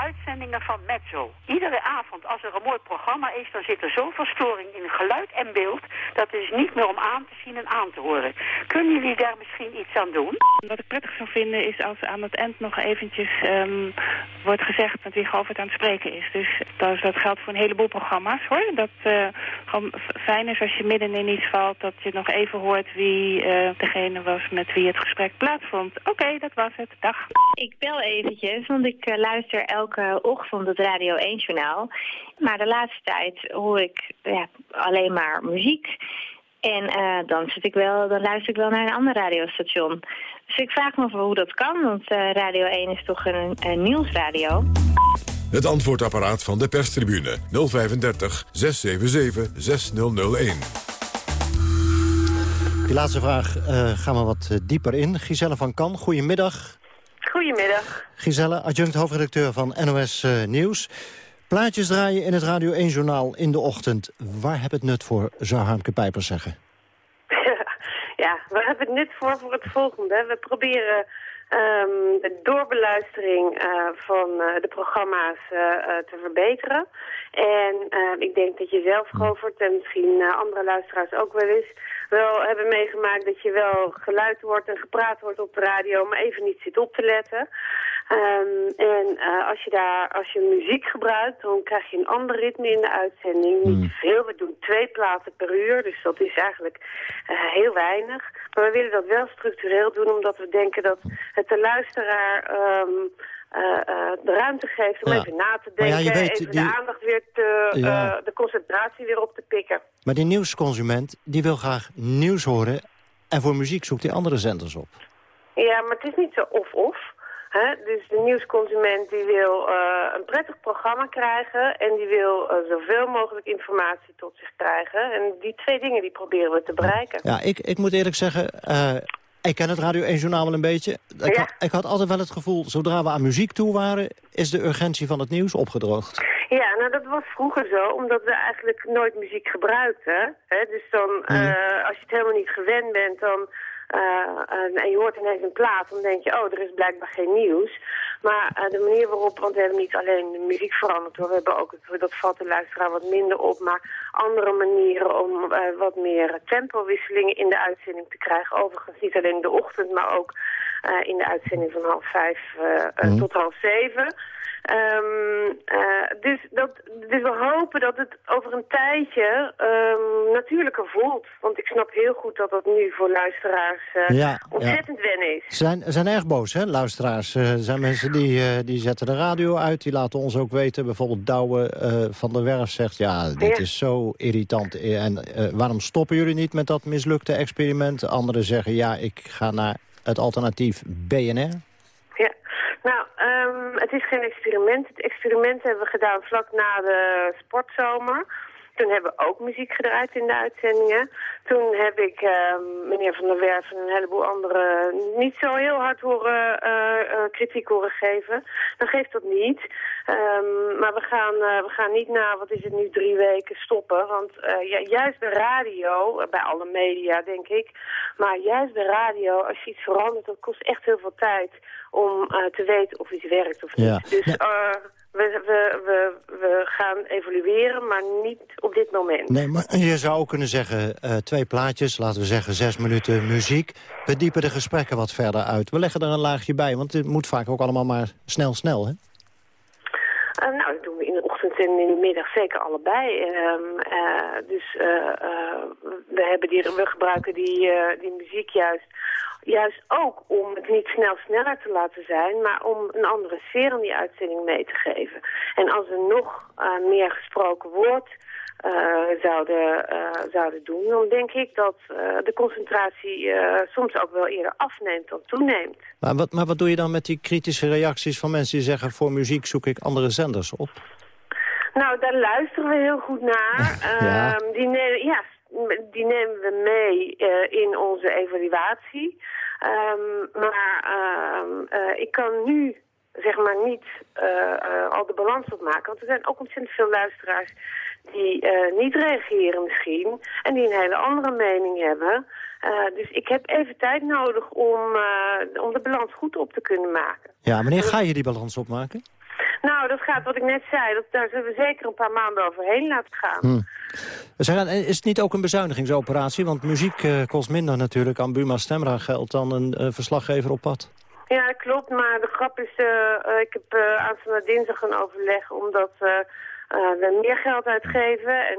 Uitzendingen van Mezzo. Iedere avond als er een mooi programma is, dan zit er zoveel storing in geluid en beeld... dat het is niet meer om aan te zien en aan te horen. Kunnen jullie daar misschien iets aan doen? Wat ik prettig zou vinden is als aan het eind nog eventjes ehm, wordt gezegd met wie Govert aan het spreken is. Dus dat, dat geldt voor een heleboel programma's hoor. Dat eh, gewoon fijn is als je midden in iets valt dat je nog even hoort wie eh, degene was met wie het gesprek plaatsvond. Oké, dat was het. Dag. Ik bel eventjes, want ik eh, luister elke ochtend het Radio 1-journaal. Maar de laatste tijd hoor ik ja, alleen maar muziek. En eh, dan, zit ik wel, dan luister ik wel naar een ander radiostation. Dus ik vraag me af hoe dat kan, want eh, Radio 1 is toch een, een nieuwsradio. Het antwoordapparaat van de perstribune 035 677 6001. Die laatste vraag eh, gaan we wat eh, dieper in. Giselle van Kan, goedemiddag. Goedemiddag. Giselle, adjunct hoofdredacteur van NOS eh, Nieuws. Plaatjes draaien in het Radio 1-journaal in de ochtend. Waar heb het nut voor, zou Harmke Pijpers zeggen? *laughs* ja, we hebben het nut voor voor het volgende. We proberen ehm, de doorbeluistering eh, van eh, de programma's te verbeteren. En ik denk dat je zelf, Govert, en misschien andere luisteraars ook wel eens wel hebben meegemaakt dat je wel geluid wordt en gepraat wordt op de radio, maar even niet zit op te letten. Ehm, en uh, als, je daar, als je muziek gebruikt, dan krijg je een ander ritme in de uitzending. Niet te veel, we doen twee platen per uur, dus dat is eigenlijk uh, heel weinig. Maar we willen dat wel structureel doen, omdat we denken dat het de luisteraar... Um, uh, de ruimte geeft om even na te denken, ja, weet, even die... de aandacht weer te, ja. de concentratie weer op te pikken. Maar die nieuwsconsument, die wil graag nieuws horen en voor muziek zoekt hij andere zenders op. Ja, maar het is niet zo of-of. Dus de nieuwsconsument die wil uh, een prettig programma krijgen... en die wil uh, zoveel mogelijk informatie tot zich krijgen. En die twee dingen die proberen we te bereiken. Ja, ik, ik moet eerlijk zeggen... Uh, ik ken het Radio 1 Journaal wel een beetje. Ik, ja. ik, had altijd wel het gevoel, zodra we aan muziek toe waren... is de urgentie van het nieuws opgedroogd. Ja, nou dat was vroeger zo, omdat we eigenlijk nooit muziek gebruikten. Hè? Dus dan, mm. als je het helemaal niet gewend bent, dan uh, en je hoort ineens een plaat, dan denk je, oh, er is blijkbaar geen nieuws. Maar uh, de manier waarop, want we hebben niet alleen de muziek veranderd, hoor. we hebben ook, het, dat valt de luisteraar wat minder op, maar andere manieren om uh, wat meer tempowisselingen in de uitzending te krijgen. Overigens niet alleen de ochtend, maar ook in de uitzending van half vijf mm. tot half zeven. Um, uh, dus, dat, dus we hopen dat het over een tijdje um, natuurlijker voelt. Want ik snap heel goed dat dat nu voor luisteraars ja, ontzettend ja. wennen is. Ze zijn, zijn erg boos, hè, luisteraars. Er zijn mensen die, die zetten de radio uit. Die laten ons ook weten. Bijvoorbeeld Douwe van der Werf zegt... ja, dit is zo irritant. En waarom stoppen jullie niet met dat mislukte experiment? Anderen zeggen, ja, ik ga naar het alternatief BNR. Nou, um, het is geen experiment. Het experiment hebben we gedaan vlak na de sportzomer. Toen hebben we ook muziek gedraaid in de uitzendingen. Toen heb ik uh, meneer Van der Werf en een heleboel anderen niet zo heel hard horen, uh, uh, kritiek horen geven. Dan geeft dat niet. Um, maar we gaan, we gaan niet na, wat is het nu, drie weken stoppen. Want ja, juist de radio, bij alle media denk ik, maar juist de radio, als je iets verandert, dat kost echt heel veel tijd om te weten of iets werkt of niet. Ja. Dus... Ja. We, we, we, we gaan evolueren, maar niet op dit moment. Nee, maar je zou ook kunnen zeggen, uh, twee plaatjes, laten we zeggen zes minuten muziek. We diepen de gesprekken wat verder uit. We leggen er een laagje bij, want het moet vaak ook allemaal maar snel, snel, hè? Uh, nou, dat doen we in de ochtend en in de middag zeker allebei. Uh, uh, dus we, hebben die, we gebruiken die, die muziek juist Juist ook om het niet snel sneller te laten zijn, maar om een andere sfeer in die uitzending mee te geven. En als er nog uh, meer gesproken wordt uh, zouden, uh, zouden doen, dan denk ik dat de concentratie soms ook wel eerder afneemt dan toeneemt. Maar wat, maar wat doe je dan met die kritische reacties van mensen die zeggen... voor muziek zoek ik andere zenders op? Nou, daar luisteren we heel goed naar. *laughs* ja. Ehm, die, ja, die nemen we mee uh, in onze evaluatie. Um, maar uh, uh, ik kan nu zeg maar niet al de balans opmaken. Want er zijn ook ontzettend veel luisteraars die niet reageren misschien. En die een hele andere mening hebben. dus ik heb even tijd nodig om, om de balans goed op te kunnen maken. Ja, wanneer ga je die balans opmaken? Nou, dat gaat wat ik net zei. Dat, daar zullen we zeker een paar maanden overheen laten gaan. Hmm. Is het niet ook een bezuinigingsoperatie? Want muziek uh, kost minder natuurlijk aan Buma Stemra geld dan een uh, verslaggever op pad. Ja, klopt. Maar de grap is, uh, ik heb aanstaande dinsdag een overleg omdat we meer geld uitgeven. En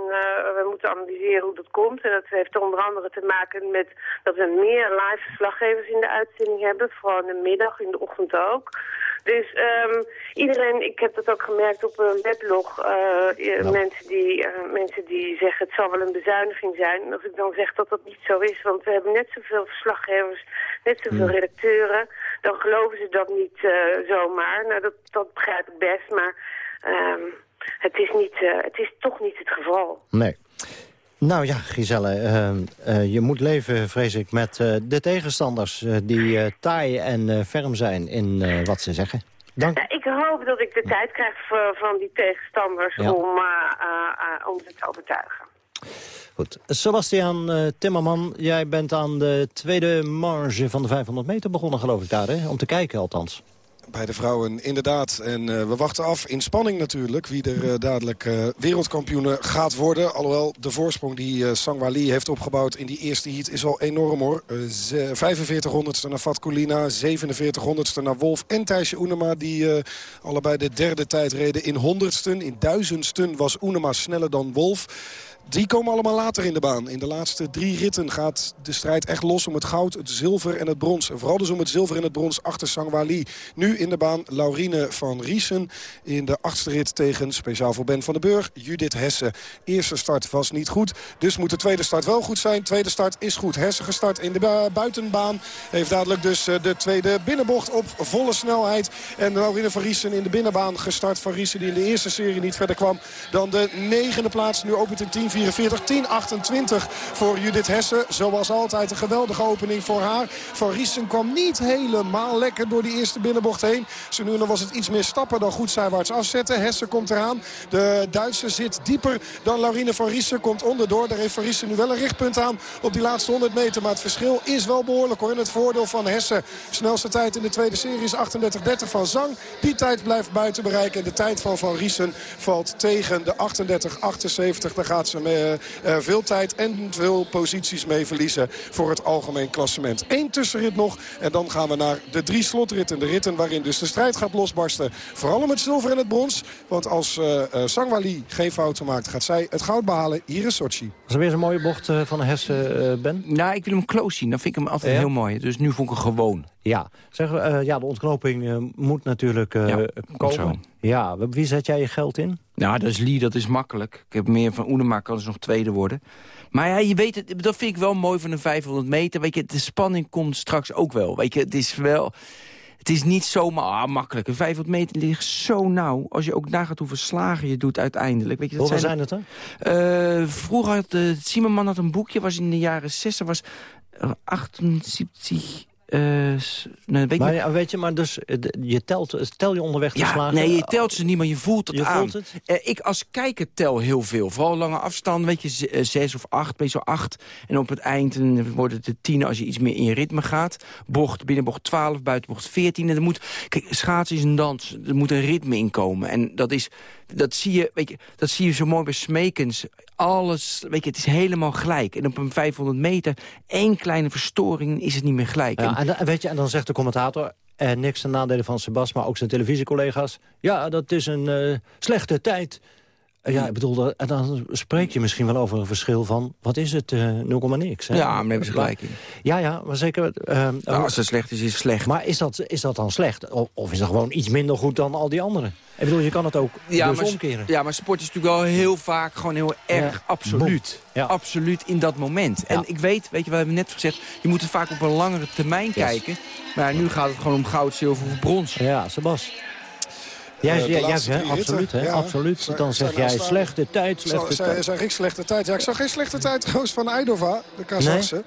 we moeten analyseren hoe dat komt. En dat heeft onder andere te maken met dat we meer live verslaggevers in de uitzending hebben. Vooral in de middag, in de ochtend ook. Dus um, iedereen, ik heb dat ook gemerkt op een weblog, uh, mensen, die, uh, mensen die zeggen het zal wel een bezuiniging zijn. En als ik dan zeg dat dat niet zo is, want we hebben net zoveel verslaggevers, net zoveel hmm. redacteuren, dan geloven ze dat niet uh, zomaar. Nou, dat, dat begrijp ik best, maar um, het, is niet, het is toch niet het geval. Nee. Nou ja, Giselle, uh, uh, je moet leven, vrees ik, met uh, de tegenstanders... die taai en ferm zijn in wat ze zeggen. Dank. Ja, ik hoop dat ik de tijd krijg van die tegenstanders ja. om, om ze te overtuigen. Goed. Sebastian Timmerman, jij bent aan de tweede marge van de 500 meter begonnen, geloof ik daar, hè? Om te kijken althans. Bij de vrouwen inderdaad. En uh, we wachten af in spanning natuurlijk wie er uh, dadelijk uh, wereldkampioene gaat worden. Alhoewel de voorsprong die uh, Sangwali heeft opgebouwd in die eerste heat is al enorm hoor. 45 honderdste naar Fatkulina, 47 honderdste naar Wolf en Thijsje Oenema. Die allebei de derde tijd reden in honderdsten. In duizendsten was Oenema sneller dan Wolf. Die komen allemaal later in de baan. In de laatste drie ritten gaat de strijd echt los om het goud, het zilver en het brons. Vooral dus om het zilver en het brons achter Sangwali. Nu in de baan Laurine van Riesen in de achtste rit tegen, speciaal voor Ben van den Burg, Judith Hesse. Eerste start was niet goed, dus moet de tweede start wel goed zijn. Tweede start is goed. Hesse gestart in de buitenbaan. Heeft dadelijk dus de tweede binnenbocht op volle snelheid. En Laurine van Riesen in de binnenbaan gestart. Van Riesen die in de eerste serie niet verder kwam dan de negende plaats. Nu opent in 10 44, 10, 28 voor Judith Hesse. Zoals altijd een geweldige opening voor haar. Van Riesen kwam niet helemaal lekker door die eerste binnenbocht heen. Zo nu was het iets meer stappen dan goed zijwaarts afzetten. Hesse komt eraan. De Duitse zit dieper dan Laurine van Riesen. Komt onderdoor. Daar heeft Van Riesen nu wel een richtpunt aan op die laatste 100 meter. Maar het verschil is wel behoorlijk hoor. In het voordeel van Hesse. Snelste tijd in de tweede serie is 38-30 van Zang. Die tijd blijft buiten bereiken. En de tijd van Van Riesen valt tegen de 38-78. Daar gaat ze veel tijd en veel posities mee verliezen voor het algemeen klassement. Eén tussenrit nog en dan gaan we naar de drie slotritten. De ritten waarin dus de strijd gaat losbarsten. Vooral om het zilver en het brons. Want als uh, Sangwali geen fouten maakt, gaat zij het goud behalen hier in Sochi. Was er weer een mooie bocht van de Hesse, Ben? Nou, ik wil hem close zien. Dan vind ik hem altijd ja. heel mooi. Dus nu vond ik hem gewoon. Ja, zeg, uh, ja de ontknoping uh, moet natuurlijk uh, ja, komen. Zo. Ja, wie zet jij je geld in? Nou, dat is Lee, dat is makkelijk. Ik heb meer van Oenema, kan dus nog tweede worden. Maar ja, je weet het, dat vind ik wel mooi van een 500 meter. Weet je, de spanning komt straks ook wel. Weet je, het is wel... Het is niet zomaar ah, makkelijk. Een 500 meter ligt zo nauw. Als je ook nagaat hoeveel slagen je doet uiteindelijk. Weet je, dat Hoeveel zijn het dan? Uh, vroeger had uh, Simonman had een boekje. was in de jaren 60. was 78... Uh, nee, weet maar, weet je, maar dus je telt, tel je onderweg de ja, slagen? Nee, je telt ze niet, maar je voelt het je aan. Voelt het? Uh, ik als kijker tel heel veel. Vooral lange afstand, weet je, zes of acht, meestal acht. En op het eind wordt het de tien als je iets meer in je ritme gaat. Bocht, binnenbocht 12, buitenbocht 14. En er moet, kijk, schaatsen is een dans. Er moet een ritme in komen. En dat is, dat zie je, weet je, dat zie je zo mooi bij Smekens. Alles, weet je, het is helemaal gelijk. En op een 500 meter, één kleine verstoring is het niet meer gelijk. Ja, en, en, weet je, en dan zegt de commentator... En niks ten nadele van Sebas, maar ook zijn televisiecollega's. Ja, dat is een uh, slechte tijd. Uh, ja, ik bedoel, en dan spreek je misschien wel over een verschil van... wat is het, uh, 0, niks. Hè? Ja, maar hebben ze gelijk in. Ja, ja, maar zeker... nou, als het slecht is, is het slecht. Maar is dat, is dat dan slecht? Of, of is dat gewoon iets minder goed dan al die anderen? Ik bedoel, je kan het ook ja, dus maar, omkeren. Ja, maar sport is natuurlijk wel heel vaak gewoon heel erg ja. absoluut. Ja. Absoluut in dat moment. En ik weet, weet je, we hebben net gezegd... je moet het vaak op een langere termijn yes. kijken. Maar nu gaat het gewoon om goud, zilver of brons. Ja, Sebas. Jij, uh, jij, jij, absoluut, hè? Ja, absoluut. Dan zeg jij slechte tijd, slechte tijd. Zeg, ik slechte tijd. Ja, ik zag geen slechte tijd *laughs* trouwens van Eidova, de Kazachse. Nee?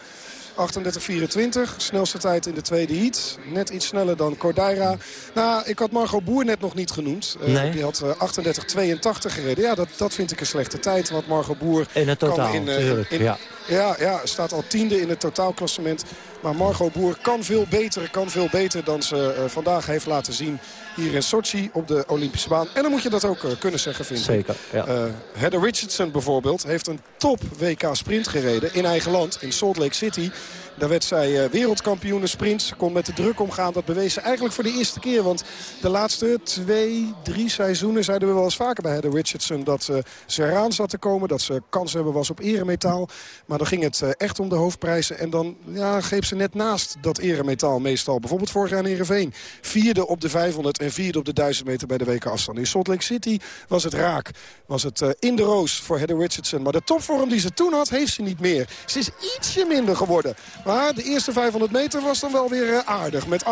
38-24, snelste tijd in de tweede heat. Net iets sneller dan Cordaira. Nou, ik had Margot Boer net nog niet genoemd. Uh, nee. Die had uh, 38-82 gereden. Ja, dat, dat vind ik een slechte tijd. Want Margot Boer... In het totaal, uh, in, ja. Ja, ja, staat al tiende in het totaalklassement. Maar Margot Boer kan veel beter, kan veel beter dan ze uh, vandaag heeft laten zien hier in Sochi op de Olympische baan. En dan moet je dat ook uh, kunnen zeggen, vind ik. Zeker, ja. Uh, Heather Richardson bijvoorbeeld heeft een top WK sprint gereden in eigen land, in Salt Lake City. Daar werd zij wereldkampioene sprint. Ze kon met de druk omgaan. Dat bewees ze eigenlijk voor de eerste keer. Want de laatste twee, drie seizoenen zeiden we wel eens vaker bij Heather Richardson... dat uh, ze eraan zat te komen. Dat ze kans hebben was op eremetaal. Maar dan ging het uh, echt om de hoofdprijzen. En dan ja, greep ze net naast dat eremetaal meestal. Bijvoorbeeld vorig jaar in Heerenveen. Vierde op de 500 en vierde op de 1000 meter bij de weken afstand. In Salt Lake City was het raak. Was het in de roos voor Heather Richardson. Maar de topvorm die ze toen had, heeft ze niet meer. Ze is ietsje minder geworden. Maar de eerste 500 meter was dan wel weer aardig. Met 38-29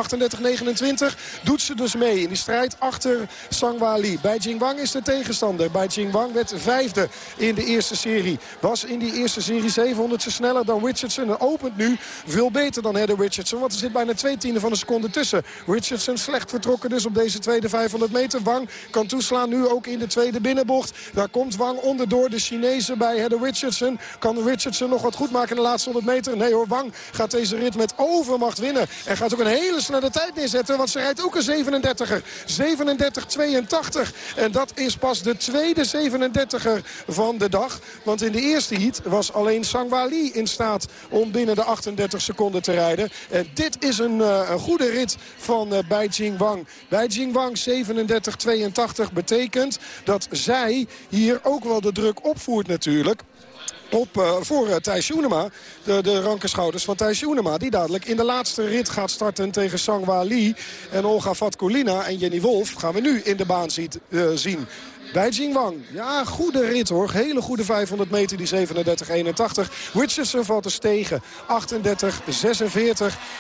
doet ze dus mee in die strijd achter Sangwa Lee. Bij Jingwang is de tegenstander. Bij Jingwang werd vijfde in de eerste serie. Was in die eerste serie 700 sneller dan Richardson. En opent nu veel beter dan Heather Richardson. Want er zit bijna twee tienden van een seconde tussen. Richardson slecht vertrokken dus op deze tweede 500 meter. Wang kan toeslaan nu ook in de tweede binnenbocht. Daar komt Wang onderdoor de Chinezen bij Heather Richardson. Kan Richardson nog wat goed maken in de laatste 100 meter? Nee hoor, Wang gaat deze rit met overmacht winnen. En gaat ook een hele snelle tijd neerzetten. Want ze rijdt ook een 37er. 37-82. En dat is pas de tweede 37er van de dag. Want in de eerste heat was alleen Sangwa Lee in staat om binnen de 38 seconden te rijden. En dit is een, uh, een goede rit van uh, Bai Jingwang. Bai Jingwang 37-82 betekent dat zij hier ook wel de druk opvoert natuurlijk op uh, voor uh, Thijs Joenema. De, de rankenschouders van Thijs Joenema. Die dadelijk in de laatste rit gaat starten tegen Sangwa Lee. En Olga Vatkulina en Jenny Wolf gaan we nu in de baan ziet, uh, zien bij Jingwang. Ja, goede rit hoor. Hele goede 500 meter, die 37-81. Richardson valt dus tegen. 38-46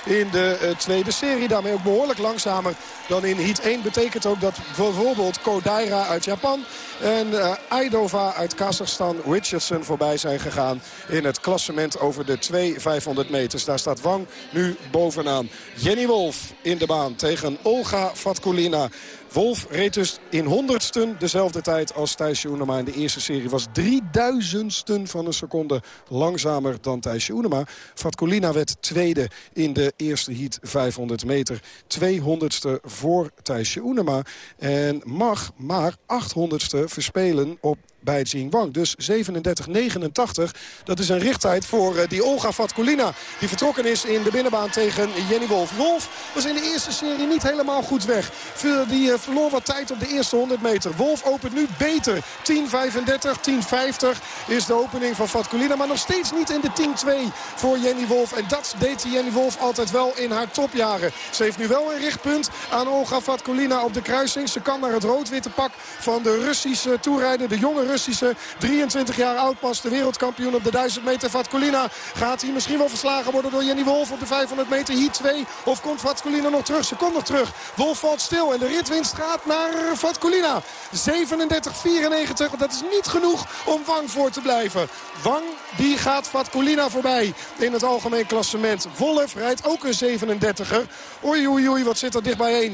in de uh, tweede serie. Daarmee ook behoorlijk langzamer dan in heat 1. Betekent ook dat bijvoorbeeld Kodaira uit Japan en uh, Aidova uit Kazachstan Richardson voorbij zijn gegaan in het klassement over de 2 500 meters. Daar staat Wang nu bovenaan. Jenny Wolf in de baan tegen Olga Vatkulina. Wolf reed dus in honderdsten dezelfde tijd als Thijs Joenema. In de eerste serie was 3000ste van een seconde langzamer dan Thijs Joenema. Vatkulina werd tweede in de eerste heat 500 meter. 200ste voor Thijs Joenema. En mag maar 800ste verspelen op bij Jingwang. Dus 37-89. Dat is een richttijd voor uh, die Olga Vatkulina. Die vertrokken is in de binnenbaan tegen Jenny Wolf. Wolf was in de eerste serie niet helemaal goed weg. Die uh, verloor wat tijd op de eerste 100 meter. Wolf opent nu beter. 10.35, 10.50 is de opening van Vatkulina. Maar nog steeds niet in de 10-2 voor Jenny Wolf. En dat deed Jenny Wolf altijd wel in haar topjaren. Ze heeft nu wel een richtpunt aan Olga Vatkulina op de kruising. Ze kan naar het rood-witte pak van de Russische toerijder. De jonge Russische, 23 jaar oud pas, de wereldkampioen op de 1000 meter. Vatkulina gaat hier misschien wel verslagen worden door Jenny Wolf op de 500 meter. Hier 2 of komt Vatkulina nog terug? Ze komt nog terug. Wolf valt stil en de ritwinst gaat naar Vatkulina. 37-94, dat is niet genoeg om Wang voor te blijven. Wang die gaat Vatkulina voorbij in het algemeen klassement. Wolf rijdt ook een 37er. Oei oei oei, wat zit er dichtbij 37-97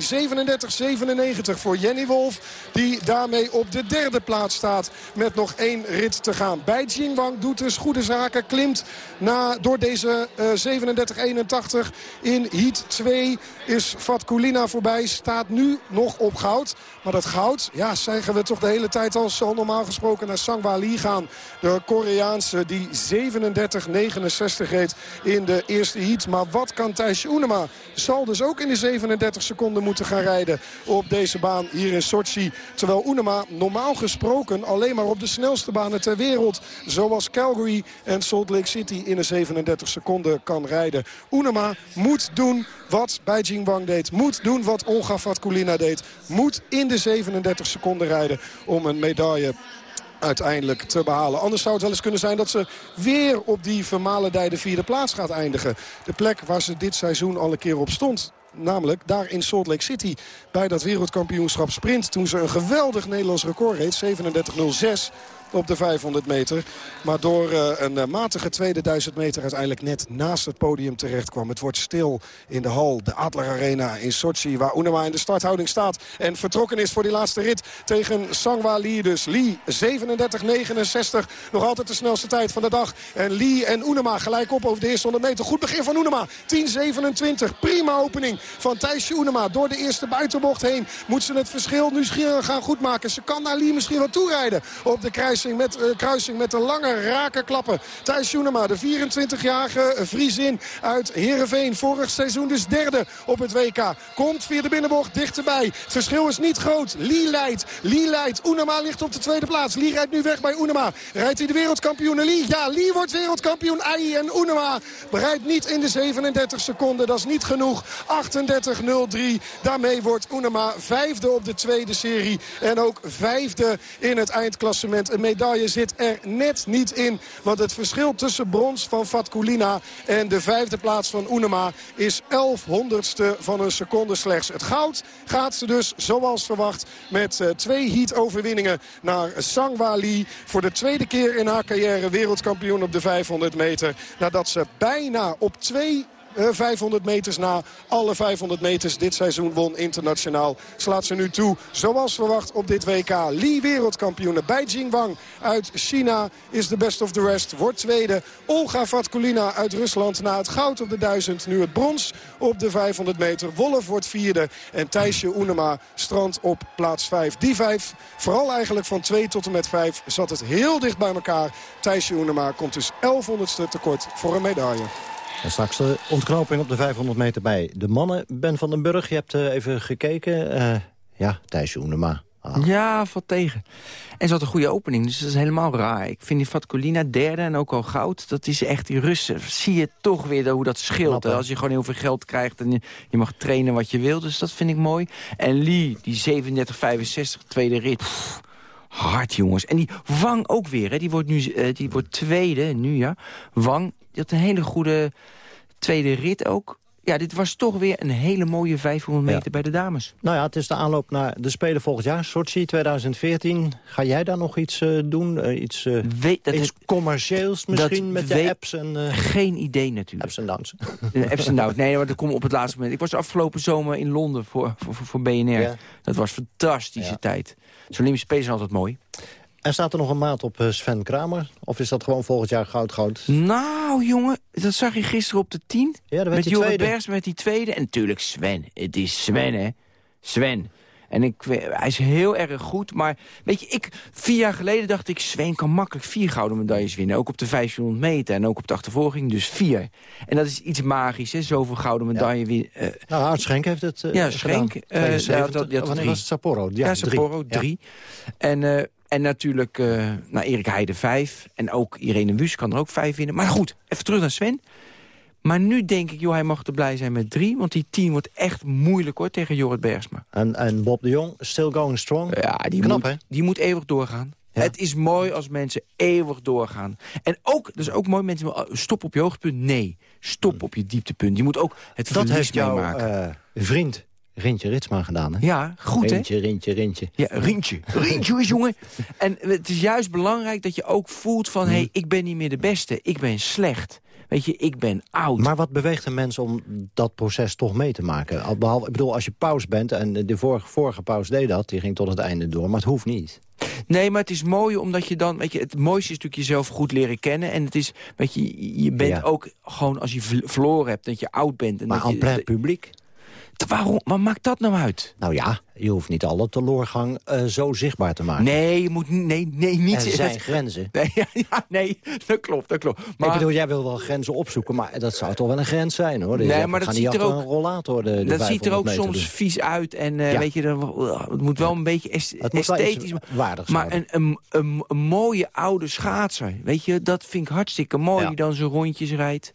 voor Jenny Wolf. Die daarmee op de derde plaats staat met nog één rit te gaan. Bij Jingwang doet dus goede zaken. Klimt na, door deze uh, 37-81 in heat 2 is Vatkulina voorbij. Staat nu nog op goud. Maar dat goud, ja, zeggen we toch de hele tijd al zo normaal gesproken naar Sangwa Lee gaan. De Koreaanse die 37-69 reed in de eerste heat. Maar wat kan Thijs Oenema? Zal dus ook in de 37 seconden moeten gaan rijden op deze baan hier in Sochi. Terwijl Oenema normaal gesproken alleen maar op de snelste banen ter wereld. Zoals Calgary en Salt Lake City in de 37 seconden kan rijden. Oenema moet doen wat Beijing Wang deed. Moet doen wat Olga Vatkulina deed. Moet in de 37 seconden rijden om een medaille uiteindelijk te behalen. Anders zou het wel eens kunnen zijn dat ze weer op die vermalendijde vierde plaats gaat eindigen. De plek waar ze dit seizoen al een keer op stond. Namelijk daar in Salt Lake City bij dat wereldkampioenschap sprint. Toen ze een geweldig Nederlands record reed, 37.06 op de 500 meter. Maar door uh, een uh, matige tweede 1000 meter uiteindelijk net naast het podium terecht kwam. Het wordt stil in de hal, de Adler Arena in Sochi... waar Unema in de starthouding staat en vertrokken is voor die laatste rit tegen Sangwa Lee. Dus Lee 37-69, nog altijd de snelste tijd van de dag. En Lee en Unema gelijk op over de eerste 100 meter. Goed begin van Unema, 10-27. Prima opening van Thijsje Unema. Door de eerste buitenbocht heen moet ze het verschil nu gaan goedmaken. Ze kan naar Lee misschien wel toerijden op de kruis kruising met, uh, kruising met de lange rake klappen. Thijs Joenema, de 24-jarige Friesin uit Heerenveen. Vorig seizoen dus derde op het WK. Komt via de binnenbocht dichterbij. Het verschil is niet groot. Lee leidt. Lee leidt. Unema ligt op de tweede plaats. Lee rijdt nu weg bij Unema. Rijdt hij de wereldkampioen Lee? Ja, Lee wordt wereldkampioen. Ai en Unema rijdt niet in de 37 seconden. Dat is niet genoeg. 38-03. Daarmee wordt Unema vijfde op de tweede serie. En ook vijfde in het eindklassement. Een medaille zit er net niet in. Want het verschil tussen brons van Fatkulina en de vijfde plaats van Unema is 11 honderdste van een seconde slechts. Het goud gaat ze dus zoals verwacht met uh, twee heat-overwinningen naar Sangwa Lee. Voor de tweede keer in haar carrière wereldkampioen op de 500 meter. Nadat ze bijna op twee 500 meters na alle 500 meters dit seizoen won internationaal. Slaat ze nu toe, zoals verwacht, op dit WK. Li wereldkampioene bij Jingwang uit China is de best of the rest. Wordt tweede. Olga Vatkulina uit Rusland na het goud op de 1000. Nu het brons op de 500 meter. Wolf wordt vierde. En Thijsje Oenema strandt op plaats 5. Die vijf, vooral eigenlijk van 2 tot en met 5, zat het heel dicht bij elkaar. Thijsje Oenema komt dus 1100ste tekort voor een medaille. En straks de ontknoping op de 500 meter bij de mannen. Ben van den Burg, je hebt uh, even gekeken. Uh, ja, Thijs Oenema. Ah. Ja, valt tegen. En ze had een goede opening, dus dat is helemaal raar. Ik vind die Fatcolina derde en ook al goud. Dat is echt die Russen. Zie je toch weer hoe dat scheelt. als je gewoon heel veel geld krijgt en je, je, mag trainen wat je wil. Dus dat vind ik mooi. En Lee, die 37-65, tweede rit. Pff, hard, jongens. En die Wang ook weer. Hè. Die, wordt nu, uh, die wordt tweede, nu ja. Wang, had een hele goede tweede rit ook. Ja, dit was toch weer een hele mooie 500 meter ja. bij de dames. Nou ja, het is de aanloop naar de Spelen volgend jaar. Sochi 2014. Ga jij daar nog iets uh, doen? Uh, iets, uh, weet, dat iets het, commercieels misschien met de apps? En, Geen idee natuurlijk. Apps en downs. apps en downs. Nee, maar dat komt op het laatste moment. Ik was afgelopen zomer in Londen voor, voor, voor BNR. Ja. Dat was fantastische ja. tijd. De Olympische Spelen zijn altijd mooi. En staat er nog een maat op Sven Kramer? Of is dat gewoon volgend jaar goud, goud? Nou, jongen, dat zag je gisteren op de 10. Ja, met Jorrit Bergs met die tweede. En natuurlijk Sven. Het is Sven, hè. Sven. En ik, hij is heel erg goed. Maar weet je, ik, vier jaar geleden dacht ik... Sven kan makkelijk vier gouden medailles winnen. Ook op de 500 meter en ook op de achtervolging. Dus vier. En dat is iets magisch, hè. Zoveel gouden medailles winnen. Uh, nou, Art Schenk heeft het uh, Ja, Schenk. Uh, dat, dat, dat Wanneer was het Sapporo? Ja, ja Sapporo, drie. Ja. En... En natuurlijk uh, nou, Erik Heide vijf. En ook Irene Wus kan er ook vijf winnen. Maar goed, even terug naar Sven. Maar nu denk ik, joh, hij mag er blij zijn met drie. Want die team wordt echt moeilijk hoor tegen Jorrit Bergsma. En, en Bob de Jong, still going strong. Ja, die, Knap, moet, hè? die moet eeuwig doorgaan. Ja. Het is mooi als mensen eeuwig doorgaan. En ook, dat is ook mooi, mensen stop op je hoogtepunt. Nee, stop op je dieptepunt. Je moet ook het dat heeft jouw meemaken. Uh, vriend Rintje Ritsma gedaan, hè? Ja, goed, Rintje, hè? Rintje, Rintje. Ja, Rintje. Rintje is, jongen. En het is juist belangrijk dat je ook voelt van... hé, hey, ik ben niet meer de beste, ik ben slecht. Weet je, ik ben oud. Maar wat beweegt een mens om dat proces toch mee te maken? Behalve, ik bedoel, als je paus bent, en de vorige, vorige paus deed dat... die ging tot het einde door, maar het hoeft niet. Nee, maar het is mooi omdat je dan... Weet je, het mooiste is natuurlijk jezelf goed leren kennen. En het is, weet je, je bent ja. ook gewoon als je verloren hebt, dat je oud bent. En maar dat je, aan publiek? Waarom? Wat maakt dat nou uit? Nou ja, je hoeft niet alle teleurgang uh, zo zichtbaar te maken. Nee, je moet nee, nee, niet... Er zijn grenzen. *laughs* Nee, ja, ja, nee, dat klopt, dat klopt. Maar... Ik bedoel, jij wil wel grenzen opzoeken, maar dat zou toch wel een grens zijn, hoor. Dus nee, maar dat ziet er ook... een rollator de, de Dat ziet er ook soms doen. vies uit en uh, ja. weet je, dan, het moet wel een beetje est het esthetisch... waardig maar een, een, een, een, mooie oude schaatser, weet je, dat vind ik hartstikke mooi, die dan zo rondjes rijdt.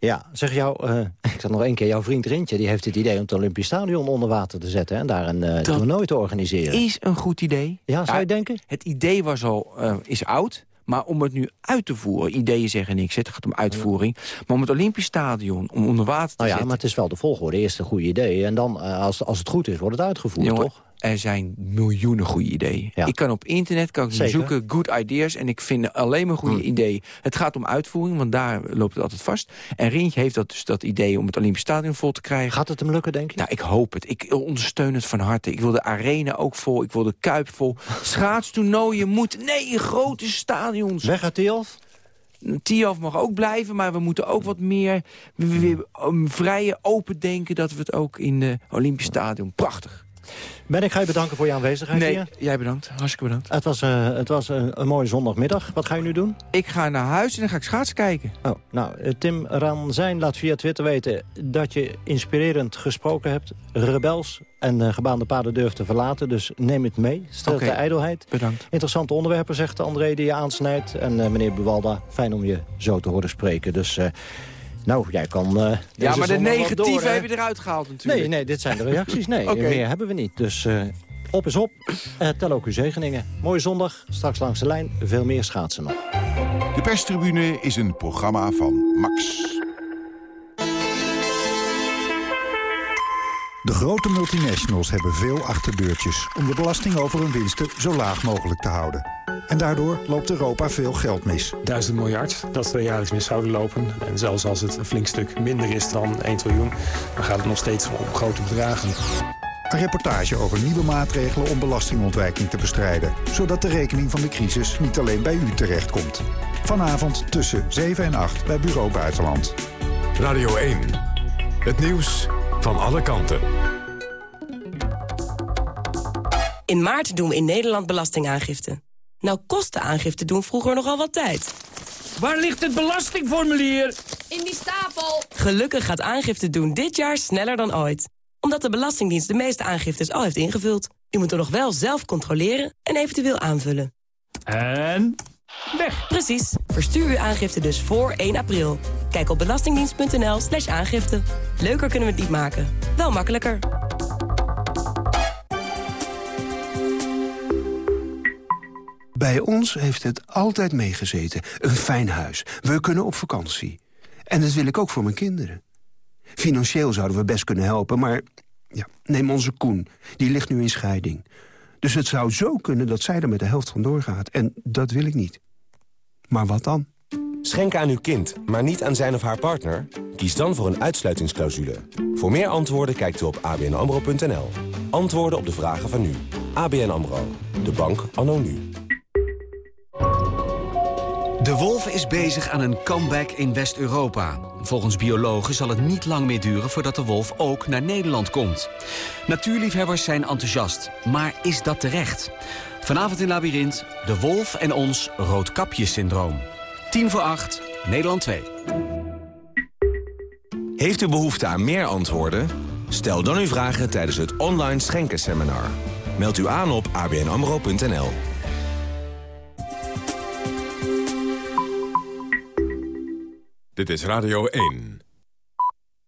Ja, zeg jou, uh, *laughs* ik zag nog één keer, jouw vriend Rintje... die heeft het idee om het Olympisch Stadion onder water te zetten... en daar een uh, toernooi te organiseren. is een goed idee. Ja, zou je denken? Het idee was al, uh, is oud, maar om het nu uit te voeren... ideeën zeggen niks, het gaat om uitvoering... maar om het Olympisch Stadion, om onder water te nou ja, zetten... maar het is wel de volgorde. Eerst een goede idee en dan, als, als het goed is, wordt het uitgevoerd, Jongen, toch? Er zijn miljoenen goede ideeën. Ja. Ik kan op internet kan ik zoeken good ideas en ik vind alleen maar goede hmm. ideeën. Het gaat om uitvoering, want daar loopt het altijd vast. En Rintje heeft dat dus dat idee om het Olympisch Stadion vol te krijgen. Gaat het hem lukken, denk je? Nou, ik hoop het. Ik ondersteun het van harte. Ik wil de arena ook vol. Ik wil de Kuip vol. Schaatstoernooien *laughs* moet... Nee, grote stadions. Weg uit Tialf? Tialf mag ook blijven, maar we moeten ook wat meer weer, um, vrije open denken... dat we het ook in de Olympisch Stadion... Prachtig. Ben, ik ga je bedanken voor je aanwezigheid nee, hier. jij bedankt. Hartstikke bedankt. Het was, uh, het was een, een mooie zondagmiddag. Wat ga je nu doen? Ik ga naar huis en dan ga ik schaatsen kijken. Oh, nou, Tim Ranzijn laat via Twitter weten dat je inspirerend gesproken hebt. Rebels en uh, gebaande paden durft te verlaten. Dus neem het mee. Stel okay. de ijdelheid. Bedankt. Interessante onderwerpen, zegt André, die je aansnijdt. En meneer Buwalda, fijn om je zo te horen spreken. Dus Nou, jij kan... Uh, ja, maar de negatieve heb je eruit gehaald natuurlijk. Nee, nee, dit zijn de reacties. Nee, okay. *laughs* meer hebben we niet. Dus uh, op is op. Uh, tel ook uw zegeningen. Mooie zondag, straks langs de lijn. Veel meer schaatsen nog. De perstribune is een programma van Max. De grote multinationals hebben veel achterdeurtjes... om de belasting over hun winsten zo laag mogelijk te houden. En daardoor loopt Europa veel geld mis. Duizend miljard dat we jaarlijks mis zouden lopen. En zelfs als het een flink stuk minder is dan 1 triljoen... dan gaat het nog steeds om grote bedragen. Een reportage over nieuwe maatregelen om belastingontwijking te bestrijden. Zodat de rekening van de crisis niet alleen bij u terechtkomt. Vanavond tussen 7 en 8 bij Bureau Buitenland. Radio 1. Het nieuws van alle kanten. In maart doen we in Nederland belastingaangifte. Nou kostte aangifte doen vroeger nogal wat tijd. Waar ligt het belastingformulier? In die stapel. Gelukkig gaat aangifte doen dit jaar sneller dan ooit. Omdat de Belastingdienst de meeste aangiftes al heeft ingevuld. U moet er nog wel zelf controleren en eventueel aanvullen. En weg. Precies. Verstuur uw aangifte dus voor 1 april. Kijk op belastingdienst.nl slash aangifte. Leuker kunnen we het niet maken. Wel makkelijker. Bij ons heeft het altijd meegezeten. Een fijn huis. We kunnen op vakantie. En dat wil ik ook voor mijn kinderen. Financieel zouden we best kunnen helpen, maar... Ja, neem onze Koen. Die ligt nu in scheiding. Dus het zou zo kunnen dat zij er met de helft van doorgaat. En dat wil ik niet. Maar wat dan? Schenk aan uw kind, maar niet aan zijn of haar partner? Kies dan voor een uitsluitingsclausule. Voor meer antwoorden kijkt u op abnamro.nl. Antwoorden op de vragen van nu. ABN AMRO. De bank anno nu. De wolf is bezig aan een comeback in West-Europa. Volgens biologen zal het niet lang meer duren voordat de wolf ook naar Nederland komt. Natuurliefhebbers zijn enthousiast, maar is dat terecht? Vanavond in Labyrinth, de wolf en ons roodkapjesyndroom. 10 voor 8, Nederland 2. Heeft u behoefte aan meer antwoorden? Stel dan uw vragen tijdens het online schenkenseminar. Meld u aan op abnamro.nl. Dit is Radio 1.